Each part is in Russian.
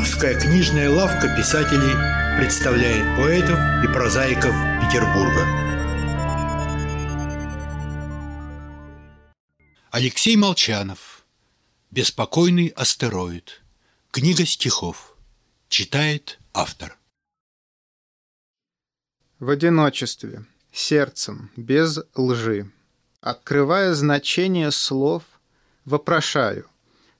Петербургская книжная лавка писателей представляет поэтов и прозаиков Петербурга. Алексей Молчанов «Беспокойный астероид» Книга стихов Читает автор В одиночестве, сердцем, без лжи Открывая значение слов, вопрошаю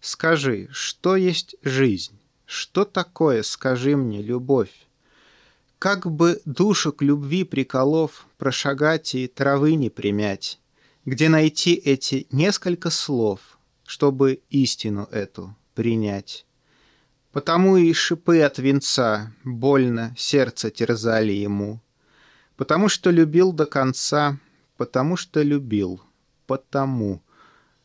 Скажи, что есть жизнь? Что такое, скажи мне, любовь? Как бы душу к любви приколов Прошагать и травы не примять? Где найти эти несколько слов, Чтобы истину эту принять? Потому и шипы от венца Больно сердце терзали ему. Потому что любил до конца, Потому что любил, потому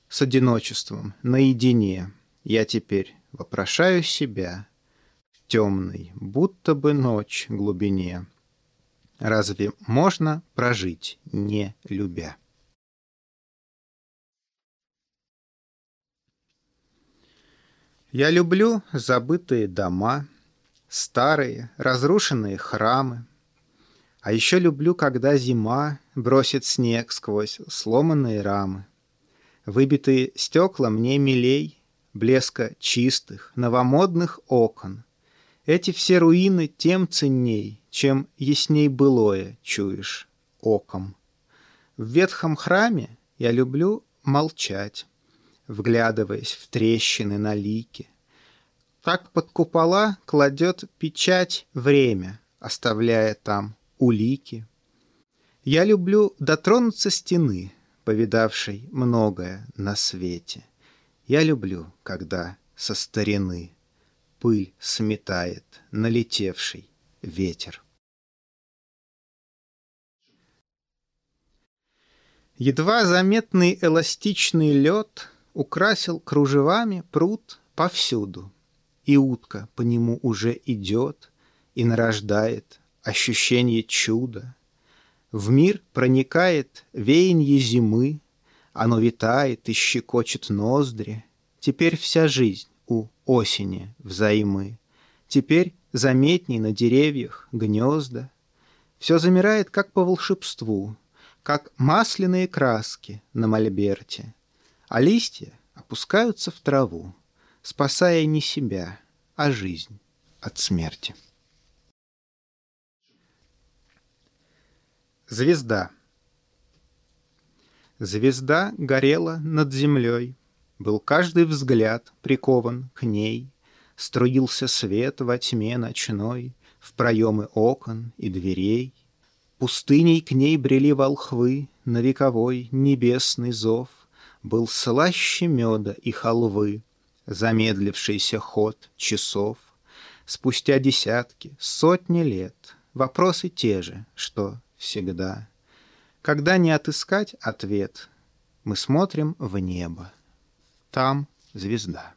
с одиночеством, наедине, я теперь вопрошаю себя в темной, будто бы ночь глубине. Разве можно прожить, не любя? Я люблю забытые дома, старые, разрушенные храмы. А еще люблю, когда зима бросит снег сквозь сломанные рамы. Выбитые стекла мне милей, блеска чистых, новомодных окон. Эти все руины тем ценней, чем ясней былое чуешь оком. В ветхом храме я люблю молчать, вглядываясь в трещины на лике. Так под купола кладет печать время, оставляя там улики. Я люблю дотронуться стены, повидавшей многое на свете. Я люблю, когда со старины пыль сметает налетевший ветер. Едва заметный эластичный лед украсил кружевами пруд повсюду, и утка по нему уже идет и нарождает ощущение чуда — в мир проникает веяние зимы, Оно витает и щекочет ноздри. Теперь вся жизнь у осени взаимы. Теперь заметней на деревьях гнезда. Все замирает, как по волшебству, Как масляные краски на мольберте. А листья опускаются в траву, Спасая не себя, а жизнь от смерти. Звезда. Звезда горела над землей, Был каждый взгляд прикован к ней, Струился свет во тьме ночной В проемы окон и дверей. Пустыней к ней брели волхвы На вековой небесный зов, Был слаще меда и халвы, Замедлившийся ход часов. Спустя десятки, сотни лет Вопросы те же, что всегда. Когда не отыскать ответ, мы смотрим в небо. Там звезда.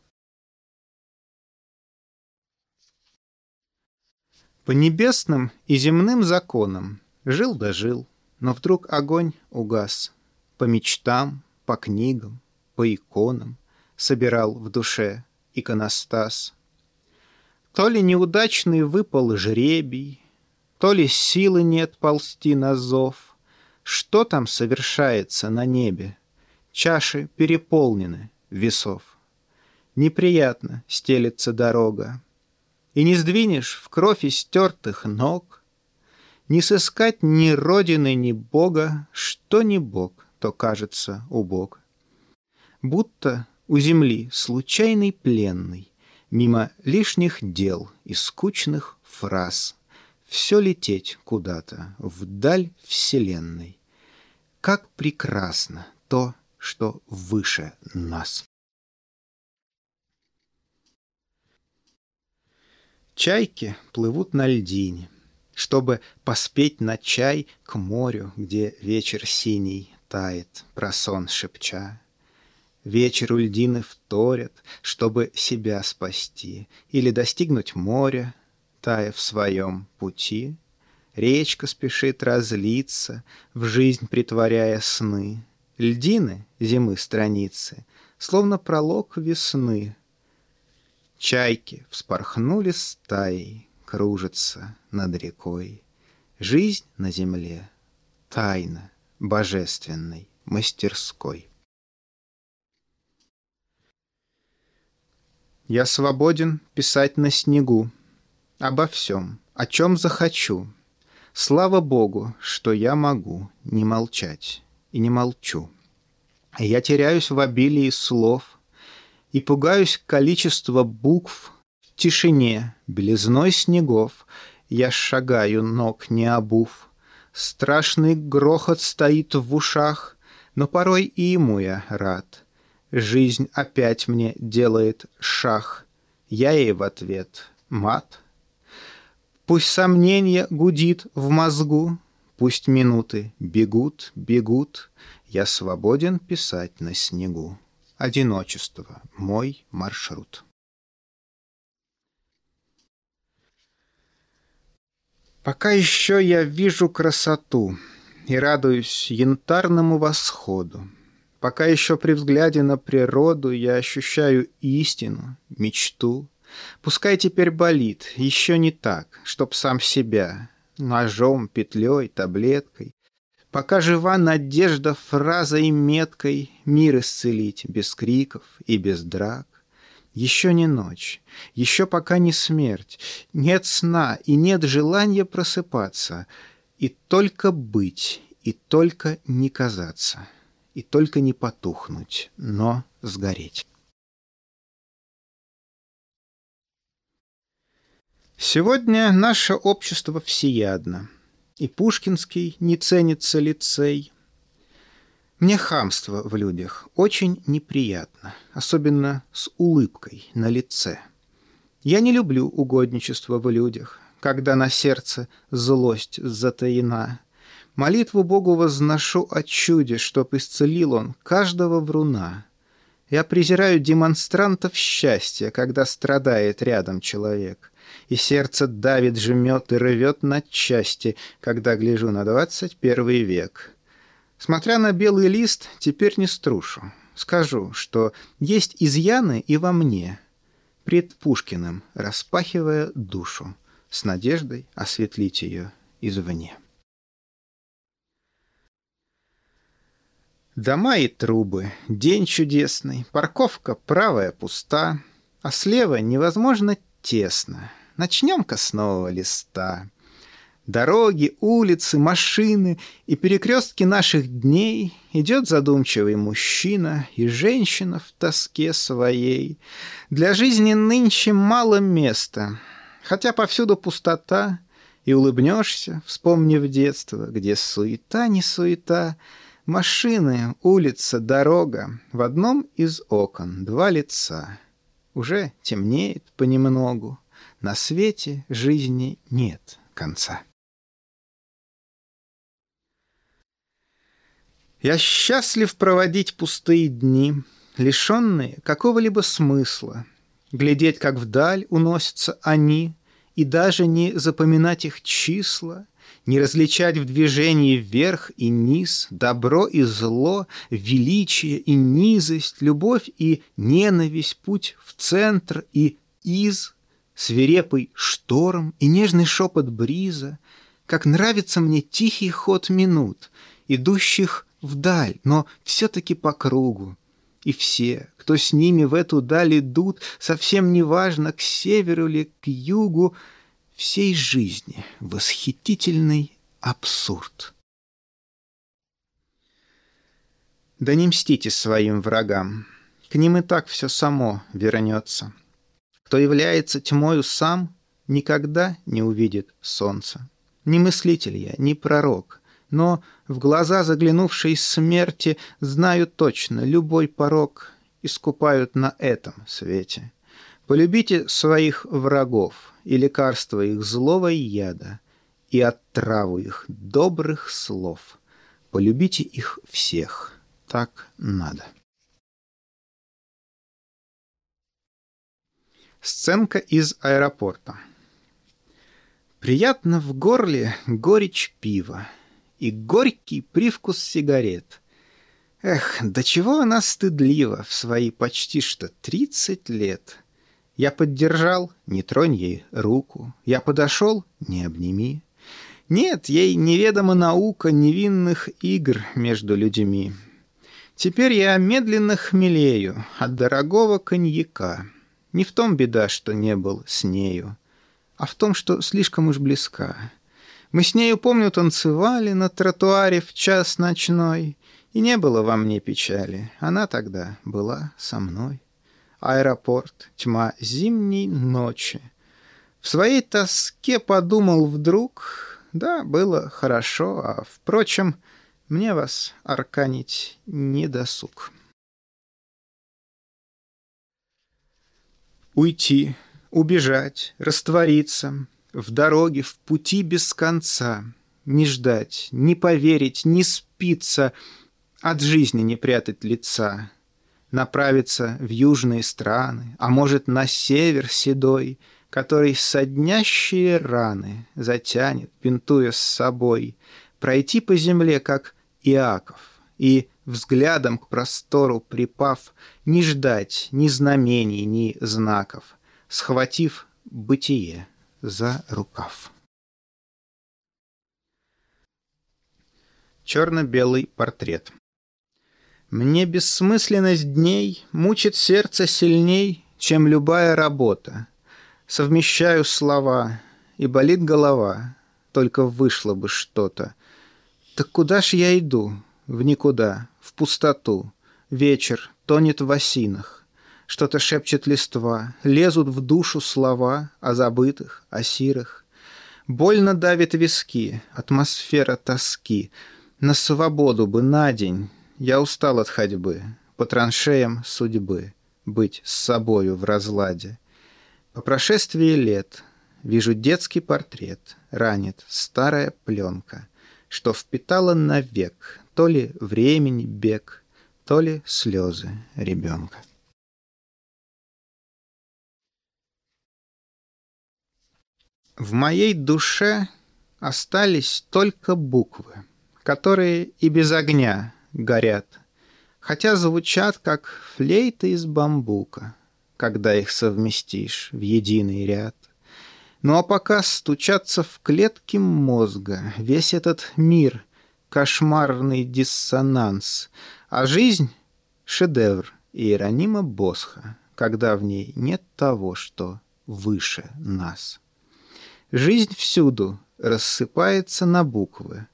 По небесным и земным законам жил да жил, но вдруг огонь угас. По мечтам, по книгам, по иконам собирал в душе иконостас. То ли неудачный выпал жребий, то ли силы нет ползти на зов. Что там совершается на небе? Чаши переполнены весов. Неприятно стелется дорога. И не сдвинешь в кровь истертых ног. Не сыскать ни родины, ни Бога, Что ни Бог, то кажется убог. Будто у земли случайный пленный, Мимо лишних дел и скучных фраз — все лететь куда-то, вдаль Вселенной. Как прекрасно то, что выше нас. Чайки плывут на льдине, чтобы поспеть на чай к морю, где вечер синий тает, про сон шепча. У льдины вторят, чтобы себя спасти или достигнуть моря, тая в своем пути, Речка спешит разлиться, в жизнь притворяя сны. Льдины зимы страницы, словно пролог весны. Чайки вспорхнули стаей, кружатся над рекой. Жизнь на земле — тайна божественной мастерской. Я свободен писать на снегу Обо всем, о чем захочу. Слава Богу, что я могу не молчать и не молчу. Я теряюсь в обилии слов — и пугаюсь количества букв в тишине, белизной снегов. Я шагаю, ног не обув. Страшный грохот стоит в ушах, но порой и ему я рад. Жизнь опять мне делает шах, я ей в ответ мат. Пусть сомнение гудит в мозгу, Пусть минуты бегут, бегут, Я свободен писать на снегу. Одиночество. Мой маршрут. Пока еще я вижу красоту и радуюсь янтарному восходу. Пока еще при взгляде на природу я ощущаю истину, мечту. Пускай теперь болит, еще не так, чтоб сам себя ножом, петлей, таблеткой Пока жива надежда фразой меткой Мир исцелить без криков и без драк. Еще не ночь, еще пока не смерть, Нет сна и нет желания просыпаться, И только быть, и только не казаться, И только не потухнуть, но сгореть. Сегодня наше общество всеядно — и Пушкинский не ценится лицей. Мне хамство в людях очень неприятно, особенно с улыбкой на лице. Я не люблю угодничество в людях, когда на сердце злость затаена. Молитву Богу возношу о чуде, чтоб исцелил он каждого вруна. Я презираю демонстрантов счастья, когда страдает рядом человек и сердце давит, жмет и рвет на части, когда гляжу на двадцать первый век. Смотря на белый лист, теперь не струшу. Скажу, что есть изъяны и во мне, пред Пушкиным, распахивая душу, с надеждой осветлить ее извне. Дома и трубы, день чудесный, парковка правая пуста, а слева невозможно тесно. Начнем-ка с нового листа. Дороги, улицы, машины и перекрестки наших дней Идет задумчивый мужчина и женщина в тоске своей. Для жизни нынче мало места, хотя повсюду пустота, И улыбнешься, вспомнив детство, где суета не суета, Машины, улица, дорога, в одном из окон два лица. Уже темнеет понемногу, на свете жизни нет конца. Я счастлив проводить пустые дни, лишенные какого-либо смысла, глядеть, как вдаль уносятся они, и даже не запоминать их числа, не различать в движении вверх и низ, добро и зло, величие и низость, любовь и ненависть, путь в центр и из свирепый шторм и нежный шепот бриза, как нравится мне тихий ход минут, идущих вдаль, но все-таки по кругу. И все, кто с ними в эту даль идут, совсем неважно, к северу ли, к югу, всей жизни восхитительный абсурд. Да не мстите своим врагам, к ним и так все само вернется. Кто является тьмою сам, никогда не увидит солнца. Не мыслитель я, не пророк, но в глаза заглянувшей смерти знаю точно, любой порог искупают на этом свете. Полюбите своих врагов и лекарство их злого яда, и отраву их добрых слов. Полюбите их всех, так надо. Сценка из аэропорта. Приятно в горле горечь пива и горький привкус сигарет. Эх, до чего она стыдлива в свои почти что тридцать лет. Я поддержал, не тронь ей руку. Я подошел, не обними. Нет, ей неведома наука невинных игр между людьми. Теперь я медленно хмелею от дорогого коньяка. Не в том беда, что не был с нею, а в том, что слишком уж близка. Мы с нею, помню, танцевали на тротуаре в час ночной, и не было во мне печали. Она тогда была со мной. Аэропорт, тьма зимней ночи. В своей тоске подумал вдруг, да, было хорошо, а, впрочем, мне вас арканить не досуг. Уйти, убежать, раствориться, В дороге, в пути без конца, Не ждать, не поверить, не спиться, От жизни не прятать лица, Направиться в южные страны, А может, на север седой, Который соднящие раны Затянет, пинтуя с собой, Пройти по земле, как Иаков, И взглядом к простору припав, Не ждать ни знамений, ни знаков, Схватив бытие за рукав. Черно-белый портрет Мне бессмысленность дней Мучит сердце сильней, чем любая работа. Совмещаю слова, и болит голова, Только вышло бы что-то. Так куда ж я иду? В никуда, пустоту. Вечер тонет в осинах. Что-то шепчет листва, лезут в душу слова о забытых, о сирых. Больно давит виски, атмосфера тоски. На свободу бы на день, я устал от ходьбы, по траншеям судьбы, быть с собою в разладе. По прошествии лет вижу детский портрет, ранит старая пленка, что впитала навек то ли времени бег, то ли слезы ребенка. В моей душе остались только буквы, которые и без огня горят, хотя звучат как флейты из бамбука, когда их совместишь в единый ряд. Ну а пока стучаться в клетки мозга весь этот мир кошмарный диссонанс, а жизнь — шедевр Иеронима Босха, когда в ней нет того, что выше нас. Жизнь всюду рассыпается на буквы,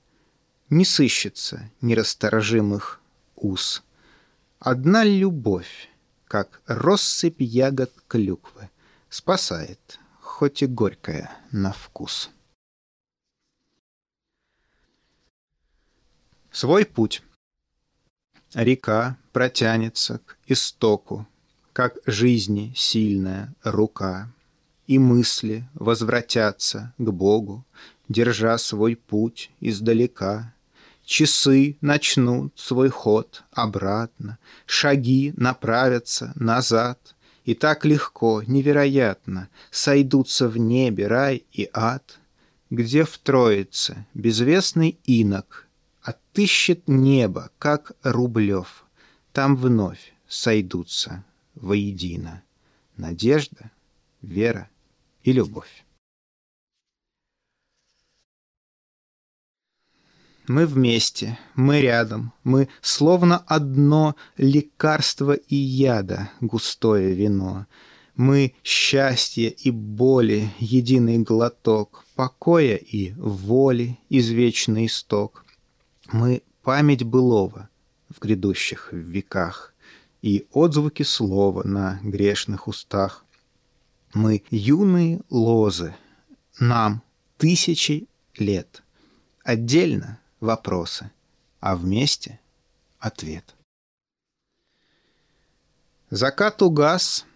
не сыщется нерасторжимых уз. Одна любовь, как россыпь ягод клюквы, спасает, хоть и горькая на вкус. Свой путь. Река протянется к истоку, как жизни сильная рука, и мысли возвратятся к Богу, держа свой путь издалека. Часы начнут свой ход обратно, шаги направятся назад, и так легко, невероятно сойдутся в небе рай и ад, где в Троице безвестный инок отыщет небо, как Рублев. Там вновь сойдутся воедино надежда, вера и любовь. Мы вместе, мы рядом, мы словно одно лекарство и яда, густое вино. Мы счастье и боли, единый глоток, покоя и воли, извечный исток. Мы память былого в грядущих веках и отзвуки слова на грешных устах. Мы юные лозы, нам тысячи лет. Отдельно вопросы, а вместе ответ. Закат угас,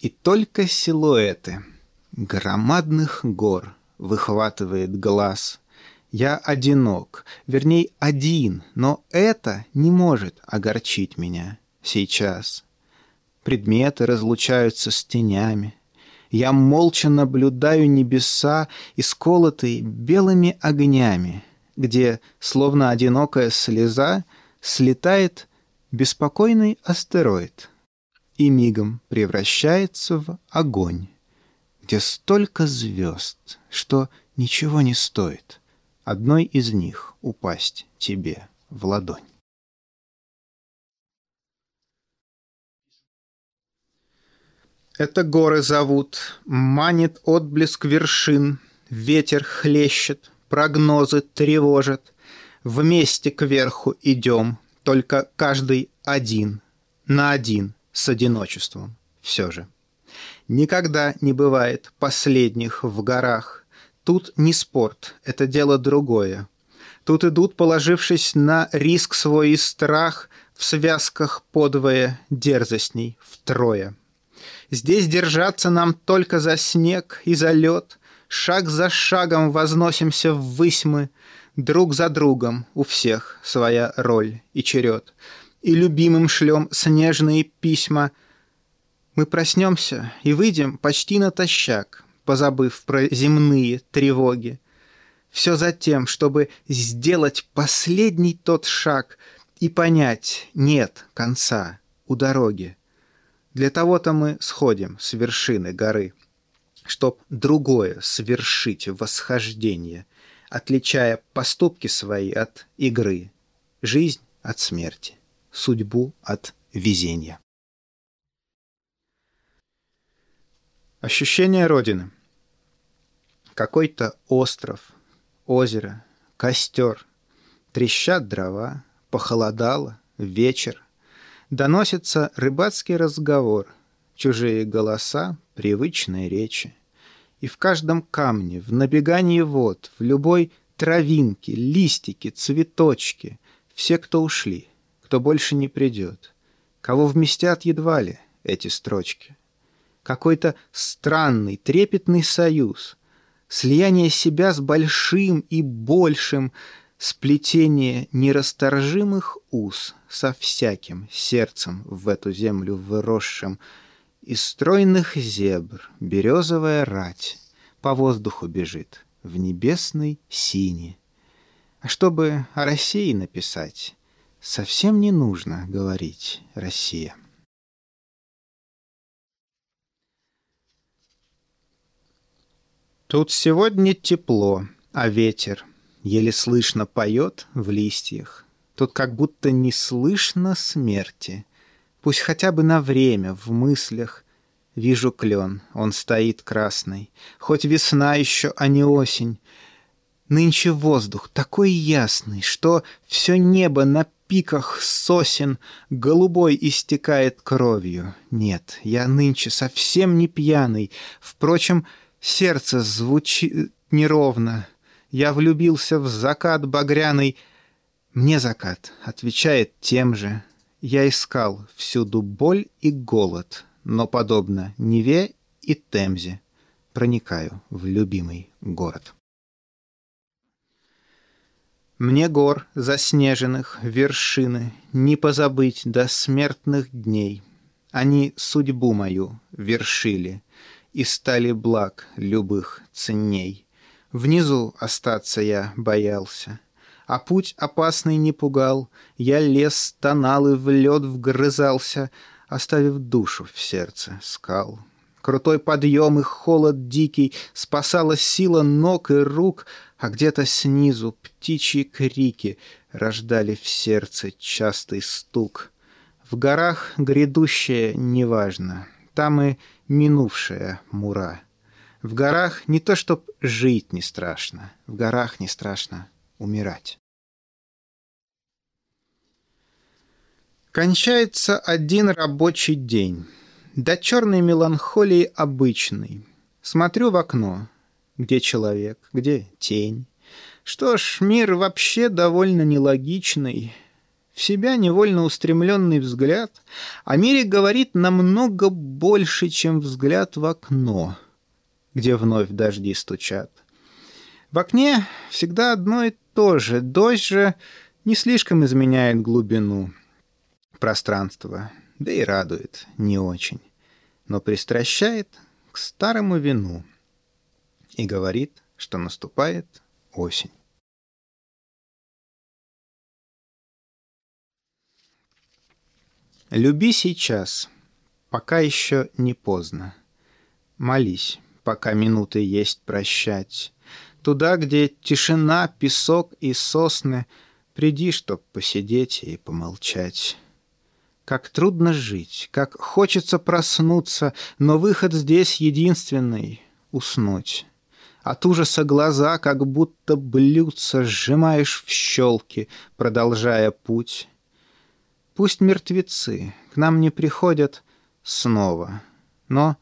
и только силуэты громадных гор выхватывает глаз — я одинок, вернее, один, но это не может огорчить меня сейчас. Предметы разлучаются с тенями. Я молча наблюдаю небеса, исколотые белыми огнями, где, словно одинокая слеза, слетает беспокойный астероид. и мигом превращается в огонь, где столько звезд, что ничего не стоит одной из них упасть тебе в ладонь. Это горы зовут, манит отблеск вершин, Ветер хлещет, прогнозы тревожат. Вместе кверху идем, только каждый один, на один с одиночеством все же. Никогда не бывает последних в горах. Тут не спорт, это дело другое. Тут идут, положившись на риск свой и страх, в связках подвое дерзостней втрое. Здесь держаться нам только за снег и за лед, Шаг за шагом возносимся ввысь мы, Друг за другом у всех своя роль и черед. И любимым шлем снежные письма. Мы проснемся и выйдем почти натощак, Позабыв про земные тревоги. Все за тем, чтобы сделать последний тот шаг И понять, нет конца у дороги. Для того-то мы сходим с вершины горы, чтоб другое свершить восхождение, отличая поступки свои от игры, жизнь от смерти, судьбу от везения. Ощущение Родины. Какой-то остров, озеро, костер, трещат дрова, похолодало, вечер, Доносится рыбацкий разговор, чужие голоса, привычные речи. И в каждом камне, в набегании вод, в любой травинке, листике, цветочке, все, кто ушли, кто больше не придет, кого вместят едва ли эти строчки. Какой-то странный, трепетный союз, слияние себя с большим и большим, сплетение нерасторжимых уз со всяким сердцем в эту землю выросшим, из стройных зебр березовая рать по воздуху бежит в небесной сине. А чтобы о России написать, совсем не нужно говорить «Россия». Тут сегодня тепло, а ветер — еле слышно поет в листьях. Тут как будто не слышно смерти. Пусть хотя бы на время в мыслях Вижу клен, он стоит красный. Хоть весна еще, а не осень. Нынче воздух такой ясный, Что все небо на пиках сосен Голубой истекает кровью. Нет, я нынче совсем не пьяный. Впрочем, сердце звучит неровно. Я влюбился в закат багряный. Мне закат отвечает тем же. Я искал всюду боль и голод, но, подобно Неве и Темзе, проникаю в любимый город. Мне гор заснеженных вершины Не позабыть до смертных дней. Они судьбу мою вершили И стали благ любых ценней. Внизу остаться я боялся. А путь опасный не пугал, Я лес тонал и в лед вгрызался, Оставив душу в сердце скал. Крутой подъем и холод дикий, Спасала сила ног и рук, А где-то снизу птичьи крики Рождали в сердце частый стук. В горах грядущее неважно, Там и минувшая мура — в горах не то чтоб жить не страшно, в горах не страшно умирать. Кончается один рабочий день. До черной меланхолии обычный. Смотрю в окно. Где человек, где тень. Что ж, мир вообще довольно нелогичный. В себя невольно устремленный взгляд о мире говорит намного больше, чем взгляд в окно — где вновь дожди стучат. В окне всегда одно и то же. Дождь же не слишком изменяет глубину пространства, да и радует не очень, но пристращает к старому вину и говорит, что наступает осень. Люби сейчас, Пока еще не поздно. Молись, пока минуты есть прощать. Туда, где тишина, песок и сосны, Приди, чтоб посидеть и помолчать. Как трудно жить, как хочется проснуться, Но выход здесь единственный — уснуть. От ужаса глаза как будто блюдца Сжимаешь в щелки, продолжая путь. Пусть мертвецы к нам не приходят снова, Но,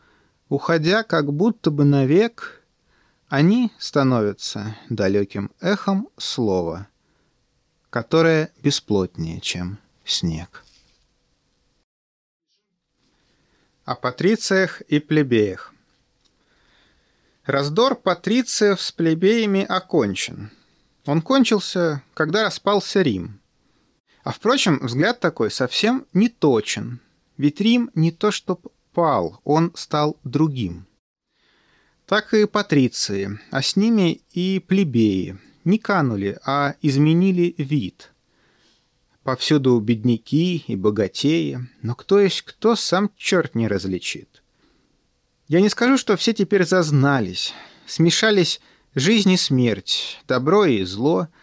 уходя как будто бы навек, Они становятся далеким эхом слова, Которое бесплотнее, чем снег. О патрициях и плебеях Раздор патрициев с плебеями окончен. Он кончился, когда распался Рим. А впрочем, взгляд такой совсем не точен, ведь Рим не то чтоб пал, он стал другим. Так и патриции, а с ними и плебеи не канули, а изменили вид. Повсюду бедняки и богатеи, но кто есть кто, сам черт не различит. Я не скажу, что все теперь зазнались, смешались жизнь и смерть, добро и зло —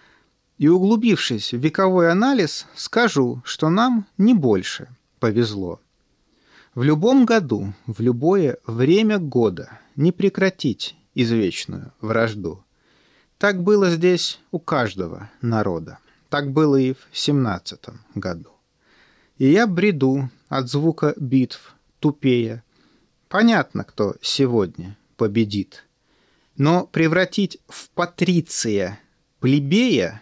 и углубившись в вековой анализ, скажу, что нам не больше повезло. В любом году, в любое время года не прекратить извечную вражду. Так было здесь у каждого народа. Так было и в семнадцатом году. И я бреду от звука битв, тупея. Понятно, кто сегодня победит. Но превратить в патриция плебея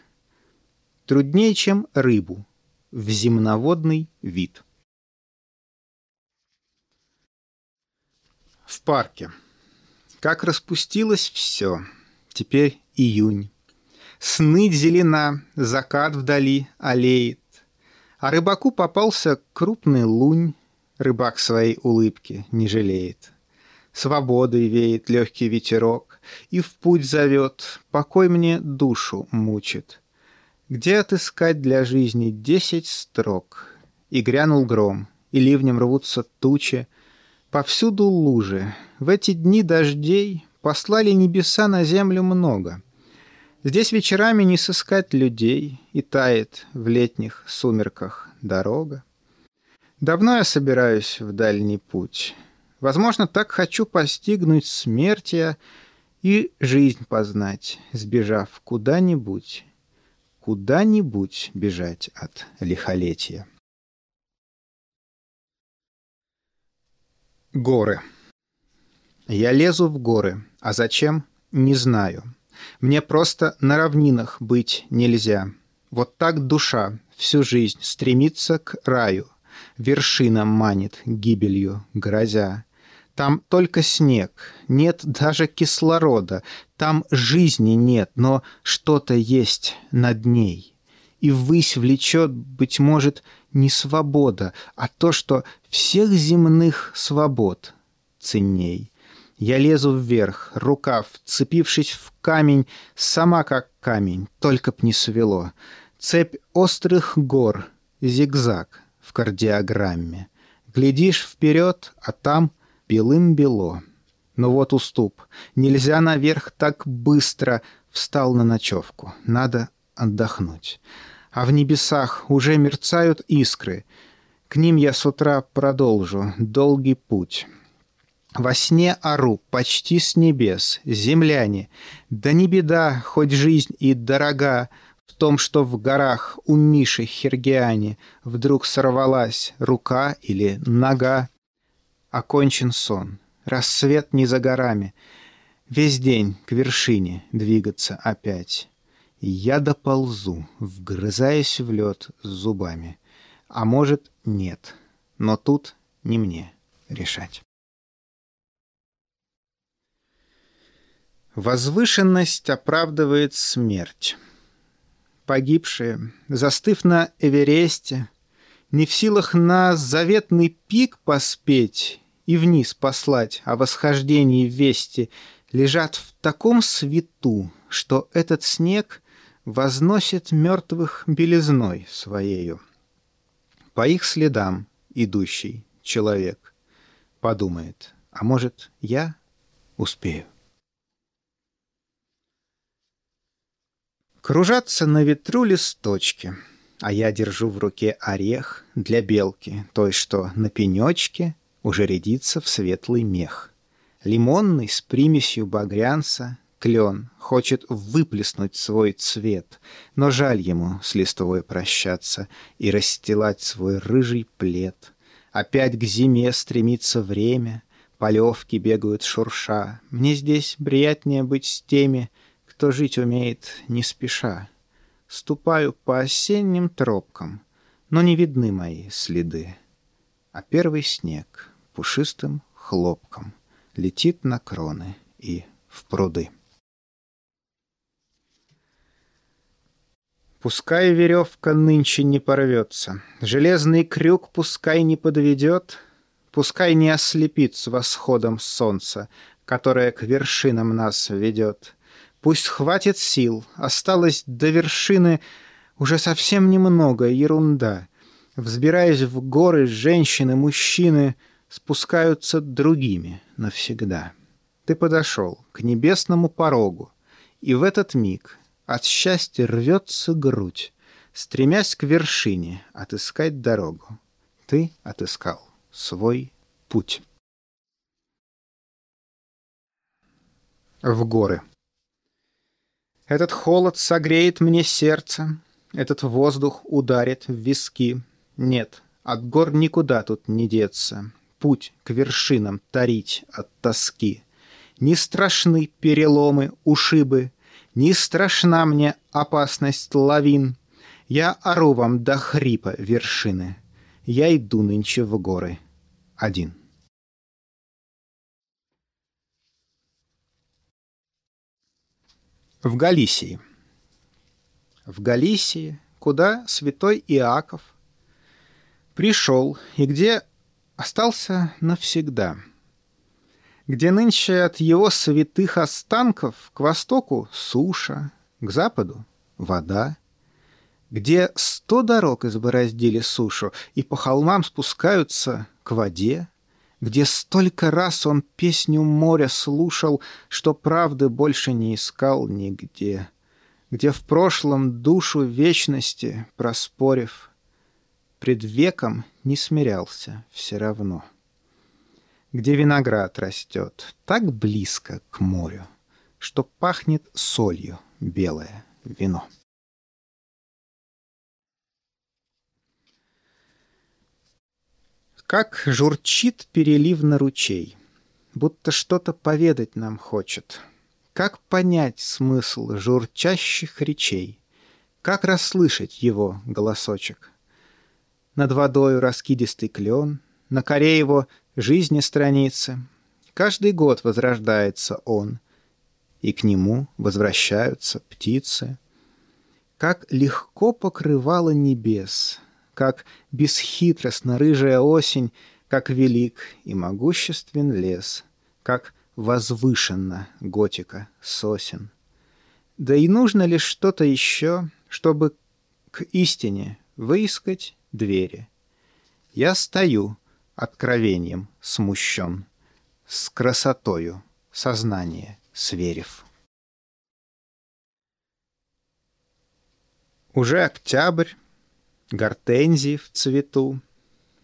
труднее, чем рыбу, в земноводный вид. В парке. Как распустилось все. Теперь июнь. Сныть зелена, закат вдали аллеет. А рыбаку попался крупный лунь, Рыбак своей улыбки не жалеет. Свободой веет легкий ветерок И в путь зовет, покой мне душу мучит. Где отыскать для жизни десять строк? И грянул гром, и ливнем рвутся тучи. Повсюду лужи. В эти дни дождей послали небеса на землю много. Здесь вечерами не сыскать людей, И тает в летних сумерках дорога. Давно я собираюсь в дальний путь. Возможно, так хочу постигнуть смерть я и жизнь познать, сбежав куда-нибудь куда-нибудь бежать от лихолетия. Горы. Я лезу в горы, а зачем? Не знаю. Мне просто на равнинах быть нельзя. Вот так душа всю жизнь стремится к раю, вершинам манит гибелью грозя. Там только снег, нет даже кислорода, там жизни нет, но что-то есть над ней. И ввысь влечет, быть может, не свобода, а то, что всех земных свобод ценней. Я лезу вверх, рукав, цепившись в камень, сама как камень, только б не свело. Цепь острых гор, зигзаг в кардиограмме. Глядишь вперед, а там белым-бело. Но вот уступ. Нельзя наверх так быстро. Встал на ночевку. Надо отдохнуть. А в небесах уже мерцают искры. К ним я с утра продолжу долгий путь. Во сне ору почти с небес, земляне. Да не беда, хоть жизнь и дорога, в том, что в горах у Миши Хергиане вдруг сорвалась рука или нога. Окончен сон. Рассвет не за горами. Весь день к вершине двигаться опять. я доползу, вгрызаясь в лед зубами. А может, нет. Но тут не мне решать. Возвышенность оправдывает смерть. Погибшие, застыв на Эвересте, не в силах на заветный пик поспеть и вниз послать о восхождении вести, лежат в таком свету, что этот снег возносит мертвых белизной своею. По их следам идущий человек. Подумает, а может, я успею. Кружатся на ветру листочки, а я держу в руке орех для белки, той, что на пенечке уже рядится в светлый мех. Лимонный с примесью багрянца, клен хочет выплеснуть свой цвет, но жаль ему с листвой прощаться и расстилать свой рыжий плед. Опять к зиме стремится время, полевки бегают шурша. Мне здесь приятнее быть с теми, кто жить умеет не спеша. Ступаю по осенним тропкам, но не видны мои следы. А первый снег пушистым хлопком летит на кроны и в пруды. Пускай веревка нынче не порвется, Железный крюк пускай не подведет, Пускай не ослепит с восходом солнца, Которое к вершинам нас ведет — Пусть хватит сил, осталось до вершины уже совсем немного, ерунда. Взбираясь в горы, женщины, мужчины спускаются другими навсегда. Ты подошел к небесному порогу, и в этот миг от счастья рвется грудь, стремясь к вершине отыскать дорогу. Ты отыскал свой путь. В горы. Этот холод согреет мне сердце, Этот воздух ударит в виски. Нет, от гор никуда тут не деться, Путь к вершинам тарить от тоски. Не страшны переломы, ушибы, Не страшна мне опасность лавин. Я ору вам до хрипа вершины. Я иду нынче в горы один. В Галисии. В Галисии, куда святой Иаков пришел и где остался навсегда, где нынче от его святых останков к востоку суша, к западу вода, где сто дорог избороздили сушу и по холмам спускаются к воде, где столько раз он песню моря слушал, что правды больше не искал нигде, где в прошлом душу вечности, проспорив, пред веком не смирялся все равно, где виноград растет так близко к морю, что пахнет солью белое вино. Как журчит перелив на ручей, Будто что-то поведать нам хочет. Как понять смысл журчащих речей? Как расслышать его голосочек? Над водою раскидистый клен, На коре его жизни страницы. Каждый год возрождается он, И к нему возвращаются птицы. Как легко покрывало небес — как бесхитростно рыжая осень, как велик и могуществен лес, как возвышенно готика сосен. Да и нужно ли что-то еще, чтобы к истине выискать двери? Я стою откровением смущен, с красотою сознание сверив. Уже октябрь, гортензии в цвету,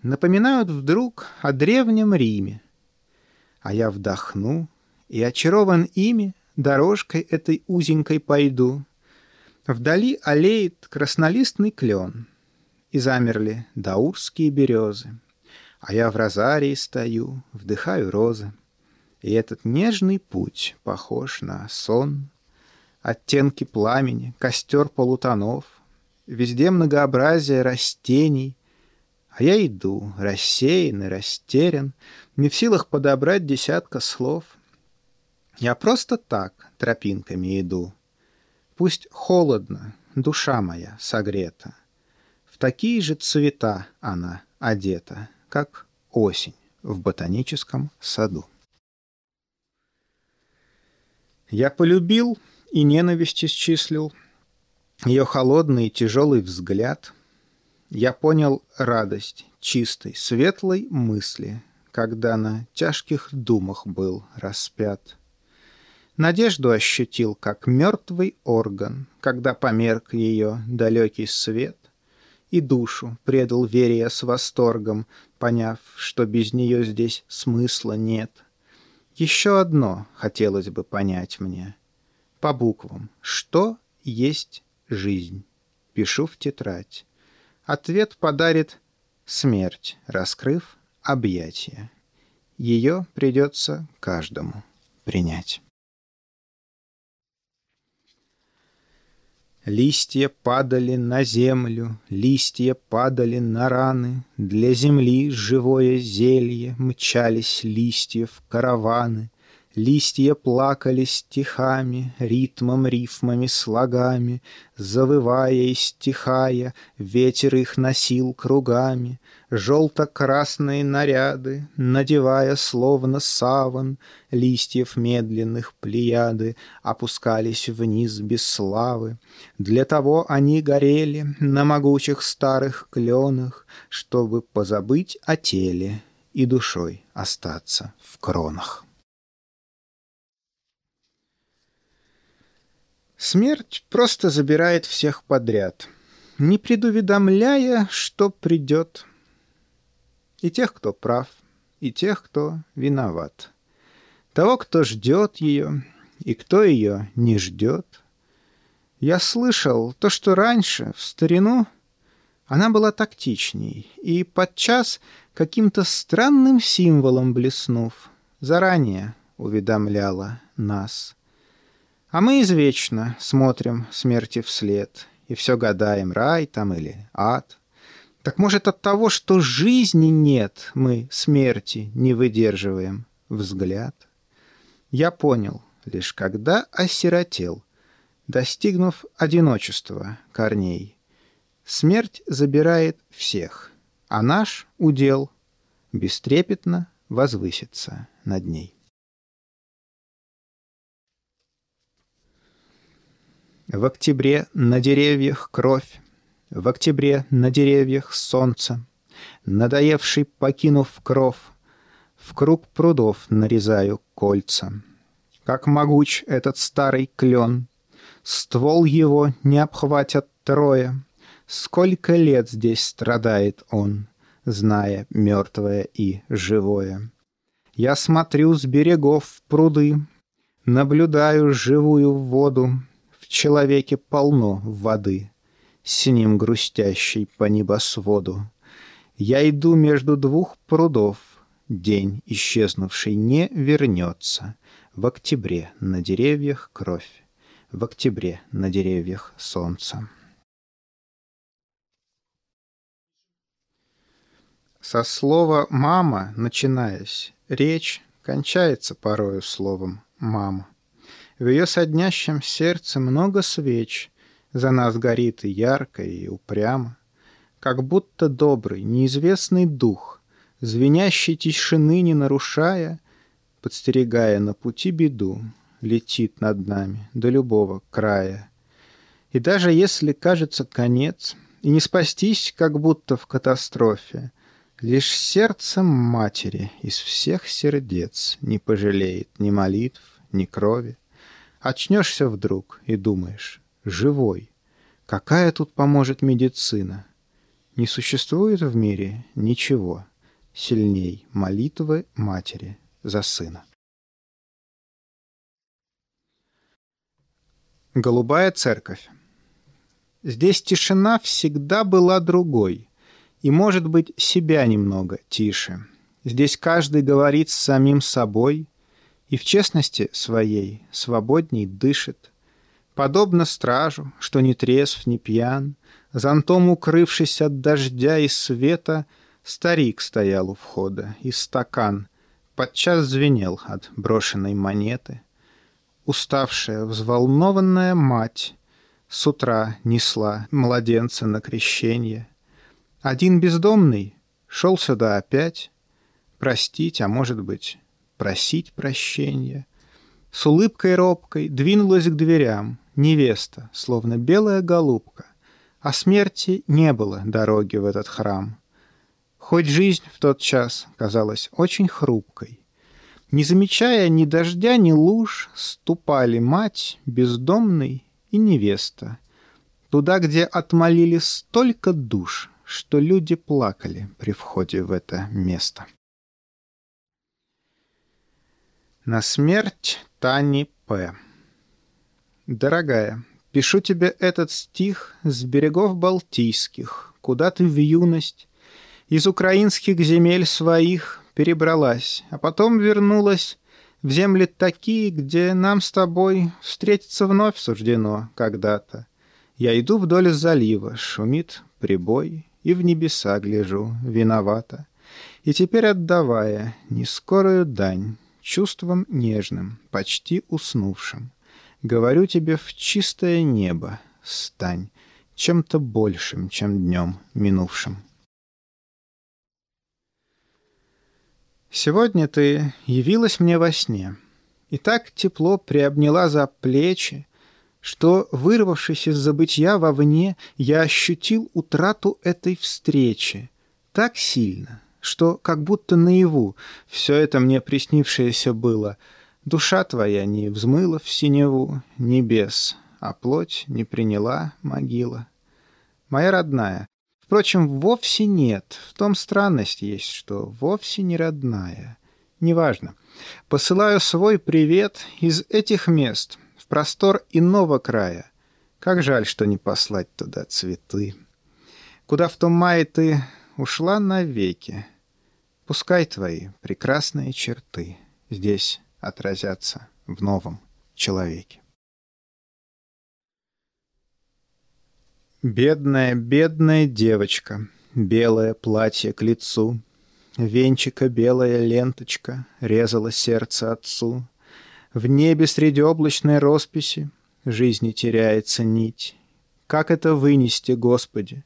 напоминают вдруг о древнем Риме. А я вдохну и, очарован ими, дорожкой этой узенькой пойду. Вдали аллеет краснолистный клен, и замерли даурские березы. А я в розарии стою, вдыхаю розы. И этот нежный путь похож на сон. Оттенки пламени, костер полутонов, Везде многообразие растений. А я иду, рассеян и растерян, Не в силах подобрать десятка слов. Я просто так тропинками иду. Пусть холодно, душа моя согрета. В такие же цвета она одета, Как осень в ботаническом саду. Я полюбил и ненависть исчислил — ее холодный и тяжелый взгляд, я понял радость чистой, светлой мысли, когда на тяжких думах был распят. Надежду ощутил, как мертвый орган, когда померк ее далекий свет, и душу предал вере с восторгом, поняв, что без нее здесь смысла нет. Еще одно хотелось бы понять мне. По буквам. Что есть жизнь? Пишу в тетрадь. Ответ подарит смерть, раскрыв объятия. Ее придется каждому принять. Листья падали на землю, листья падали на раны, Для земли живое зелье мчались листьев караваны, Листья плакали стихами, ритмом, рифмами, слогами, Завывая и стихая, ветер их носил кругами, Желто-красные наряды, надевая словно саван, Листьев медленных плеяды опускались вниз без славы. Для того они горели на могучих старых кленах, Чтобы позабыть о теле и душой остаться в кронах. Смерть просто забирает всех подряд, не предуведомляя, что придет. И тех, кто прав, и тех, кто виноват. Того, кто ждет ее, и кто ее не ждет. Я слышал то, что раньше, в старину, она была тактичней и подчас каким-то странным символом блеснув, заранее уведомляла нас — а мы извечно смотрим смерти вслед и все гадаем, рай там или ад. Так может от того, что жизни нет, мы смерти не выдерживаем взгляд? Я понял, лишь когда осиротел, достигнув одиночества корней. Смерть забирает всех, а наш удел бестрепетно возвысится над ней. В октябре на деревьях кровь, В октябре на деревьях солнце, Надоевший покинув кров, В круг прудов нарезаю кольца. Как могуч этот старый клен, Ствол его не обхватят трое, Сколько лет здесь страдает он, Зная мертвое и живое. Я смотрю с берегов пруды, Наблюдаю живую воду, человеке полно воды, С ним грустящей по небосводу. Я иду между двух прудов, День, исчезнувший, не вернется. В октябре на деревьях кровь, В октябре на деревьях солнце. Со слова «мама», начинаясь, речь кончается порою словом «мама». В ее соднящем сердце много свеч, За нас горит и ярко, и упрямо. Как будто добрый, неизвестный дух, Звенящей тишины не нарушая, Подстерегая на пути беду, Летит над нами до любого края. И даже если кажется конец, И не спастись, как будто в катастрофе, Лишь сердцем матери из всех сердец Не пожалеет ни молитв, ни крови. Очнешься вдруг и думаешь, живой. Какая тут поможет медицина? Не существует в мире ничего сильней молитвы матери за сына. Голубая церковь. Здесь тишина всегда была другой, и, может быть, себя немного тише. Здесь каждый говорит с самим собой, и в честности своей свободней дышит, подобно стражу, что ни трезв, ни пьян, зонтом укрывшись от дождя и света, старик стоял у входа, и стакан подчас звенел от брошенной монеты. Уставшая, взволнованная мать с утра несла младенца на крещение. Один бездомный шел сюда опять, простить, а может быть, просить прощения. С улыбкой робкой двинулась к дверям невеста, словно белая голубка. О смерти не было дороги в этот храм. Хоть жизнь в тот час казалась очень хрупкой. Не замечая ни дождя, ни луж, ступали мать, бездомный и невеста. Туда, где отмолили столько душ, что люди плакали при входе в это место. На смерть Тани П. Дорогая, пишу тебе этот стих с берегов Балтийских, куда ты в юность из украинских земель своих перебралась, а потом вернулась в земли такие, где нам с тобой встретиться вновь суждено когда-то. Я иду вдоль залива, шумит прибой, и в небеса гляжу, виновата. И теперь отдавая нескорую дань чувствам нежным, почти уснувшим, говорю тебе в чистое небо, стань чем-то большим, чем днем минувшим. Сегодня ты явилась мне во сне и так тепло приобняла за плечи, что, вырвавшись из забытья вовне, я ощутил утрату этой встречи так сильно, что как будто наяву все это мне приснившееся было. Душа твоя не взмыла в синеву небес, а плоть не приняла могила. Моя родная, Впрочем, вовсе нет. В том странность есть, что вовсе не родная. Неважно. Посылаю свой привет из этих мест в простор иного края. Как жаль, что не послать туда цветы. Куда в том мае ты ушла навеки. Пускай твои прекрасные черты здесь отразятся в новом человеке. Бедная, бедная девочка, белое платье к лицу, Венчика белая ленточка резала сердце отцу. В небе среди облачной росписи жизни теряется нить. Как это вынести, Господи?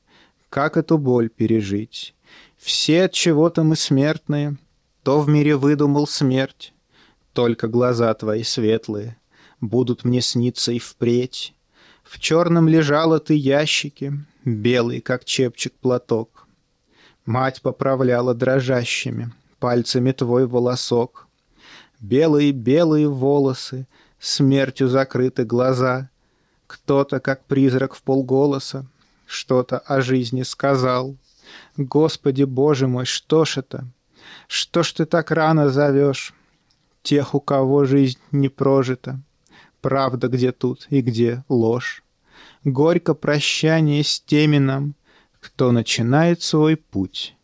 Как эту боль пережить? Все от чего-то мы смертные, То в мире выдумал смерть. Только глаза твои светлые Будут мне сниться и впредь. В черном лежала ты ящики, белый, как чепчик, платок. Мать поправляла дрожащими пальцами твой волосок. Белые-белые волосы, смертью закрыты глаза. Кто-то, как призрак в полголоса, что-то о жизни сказал. Господи, Боже мой, что ж это? Что ж ты так рано зовешь тех, у кого жизнь не прожита? правда где тут и где ложь. Горько прощание с теми нам, кто начинает свой путь.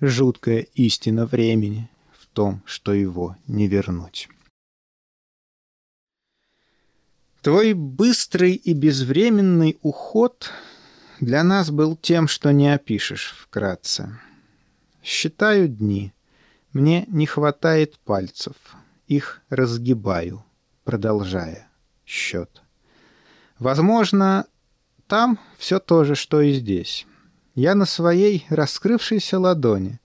Жуткая истина времени в том, что его не вернуть. Твой быстрый и безвременный уход для нас был тем, что не опишешь вкратце. Считаю дни. Мне не хватает пальцев. Их разгибаю, продолжая счет. Возможно, там все то же, что и здесь. Я на своей раскрывшейся ладони,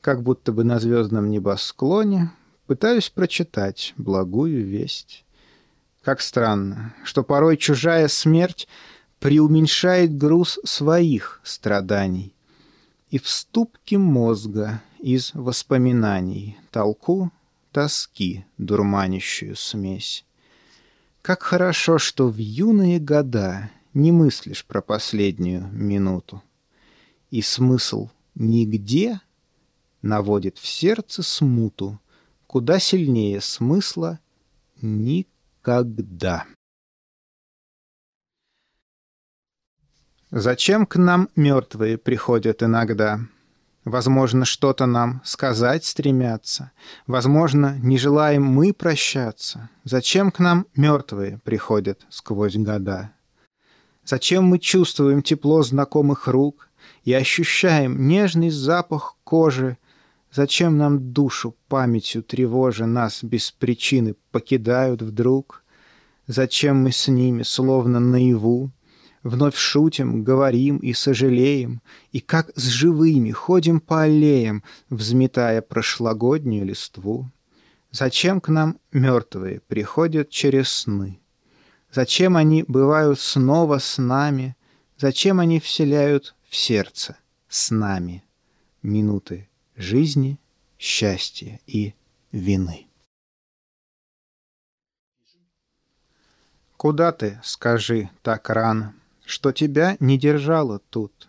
как будто бы на звездном небосклоне, пытаюсь прочитать благую весть. Как странно, что порой чужая смерть преуменьшает груз своих страданий. И в ступке мозга из воспоминаний толку тоски дурманящую смесь. Как хорошо, что в юные года не мыслишь про последнюю минуту. И смысл «нигде» наводит в сердце смуту, куда сильнее смысла «никогда». Зачем к нам мертвые приходят иногда? Возможно, что-то нам сказать стремятся. Возможно, не желаем мы прощаться. Зачем к нам мертвые приходят сквозь года? Зачем мы чувствуем тепло знакомых рук и ощущаем нежный запах кожи? Зачем нам душу памятью тревожа нас без причины покидают вдруг? Зачем мы с ними, словно наяву, Вновь шутим, говорим и сожалеем, И как с живыми ходим по аллеям, Взметая прошлогоднюю листву. Зачем к нам мертвые приходят через сны? Зачем они бывают снова с нами? Зачем они вселяют в сердце с нами? минуты жизни, счастья и вины. Куда ты, скажи, так рано, что тебя не держало тут?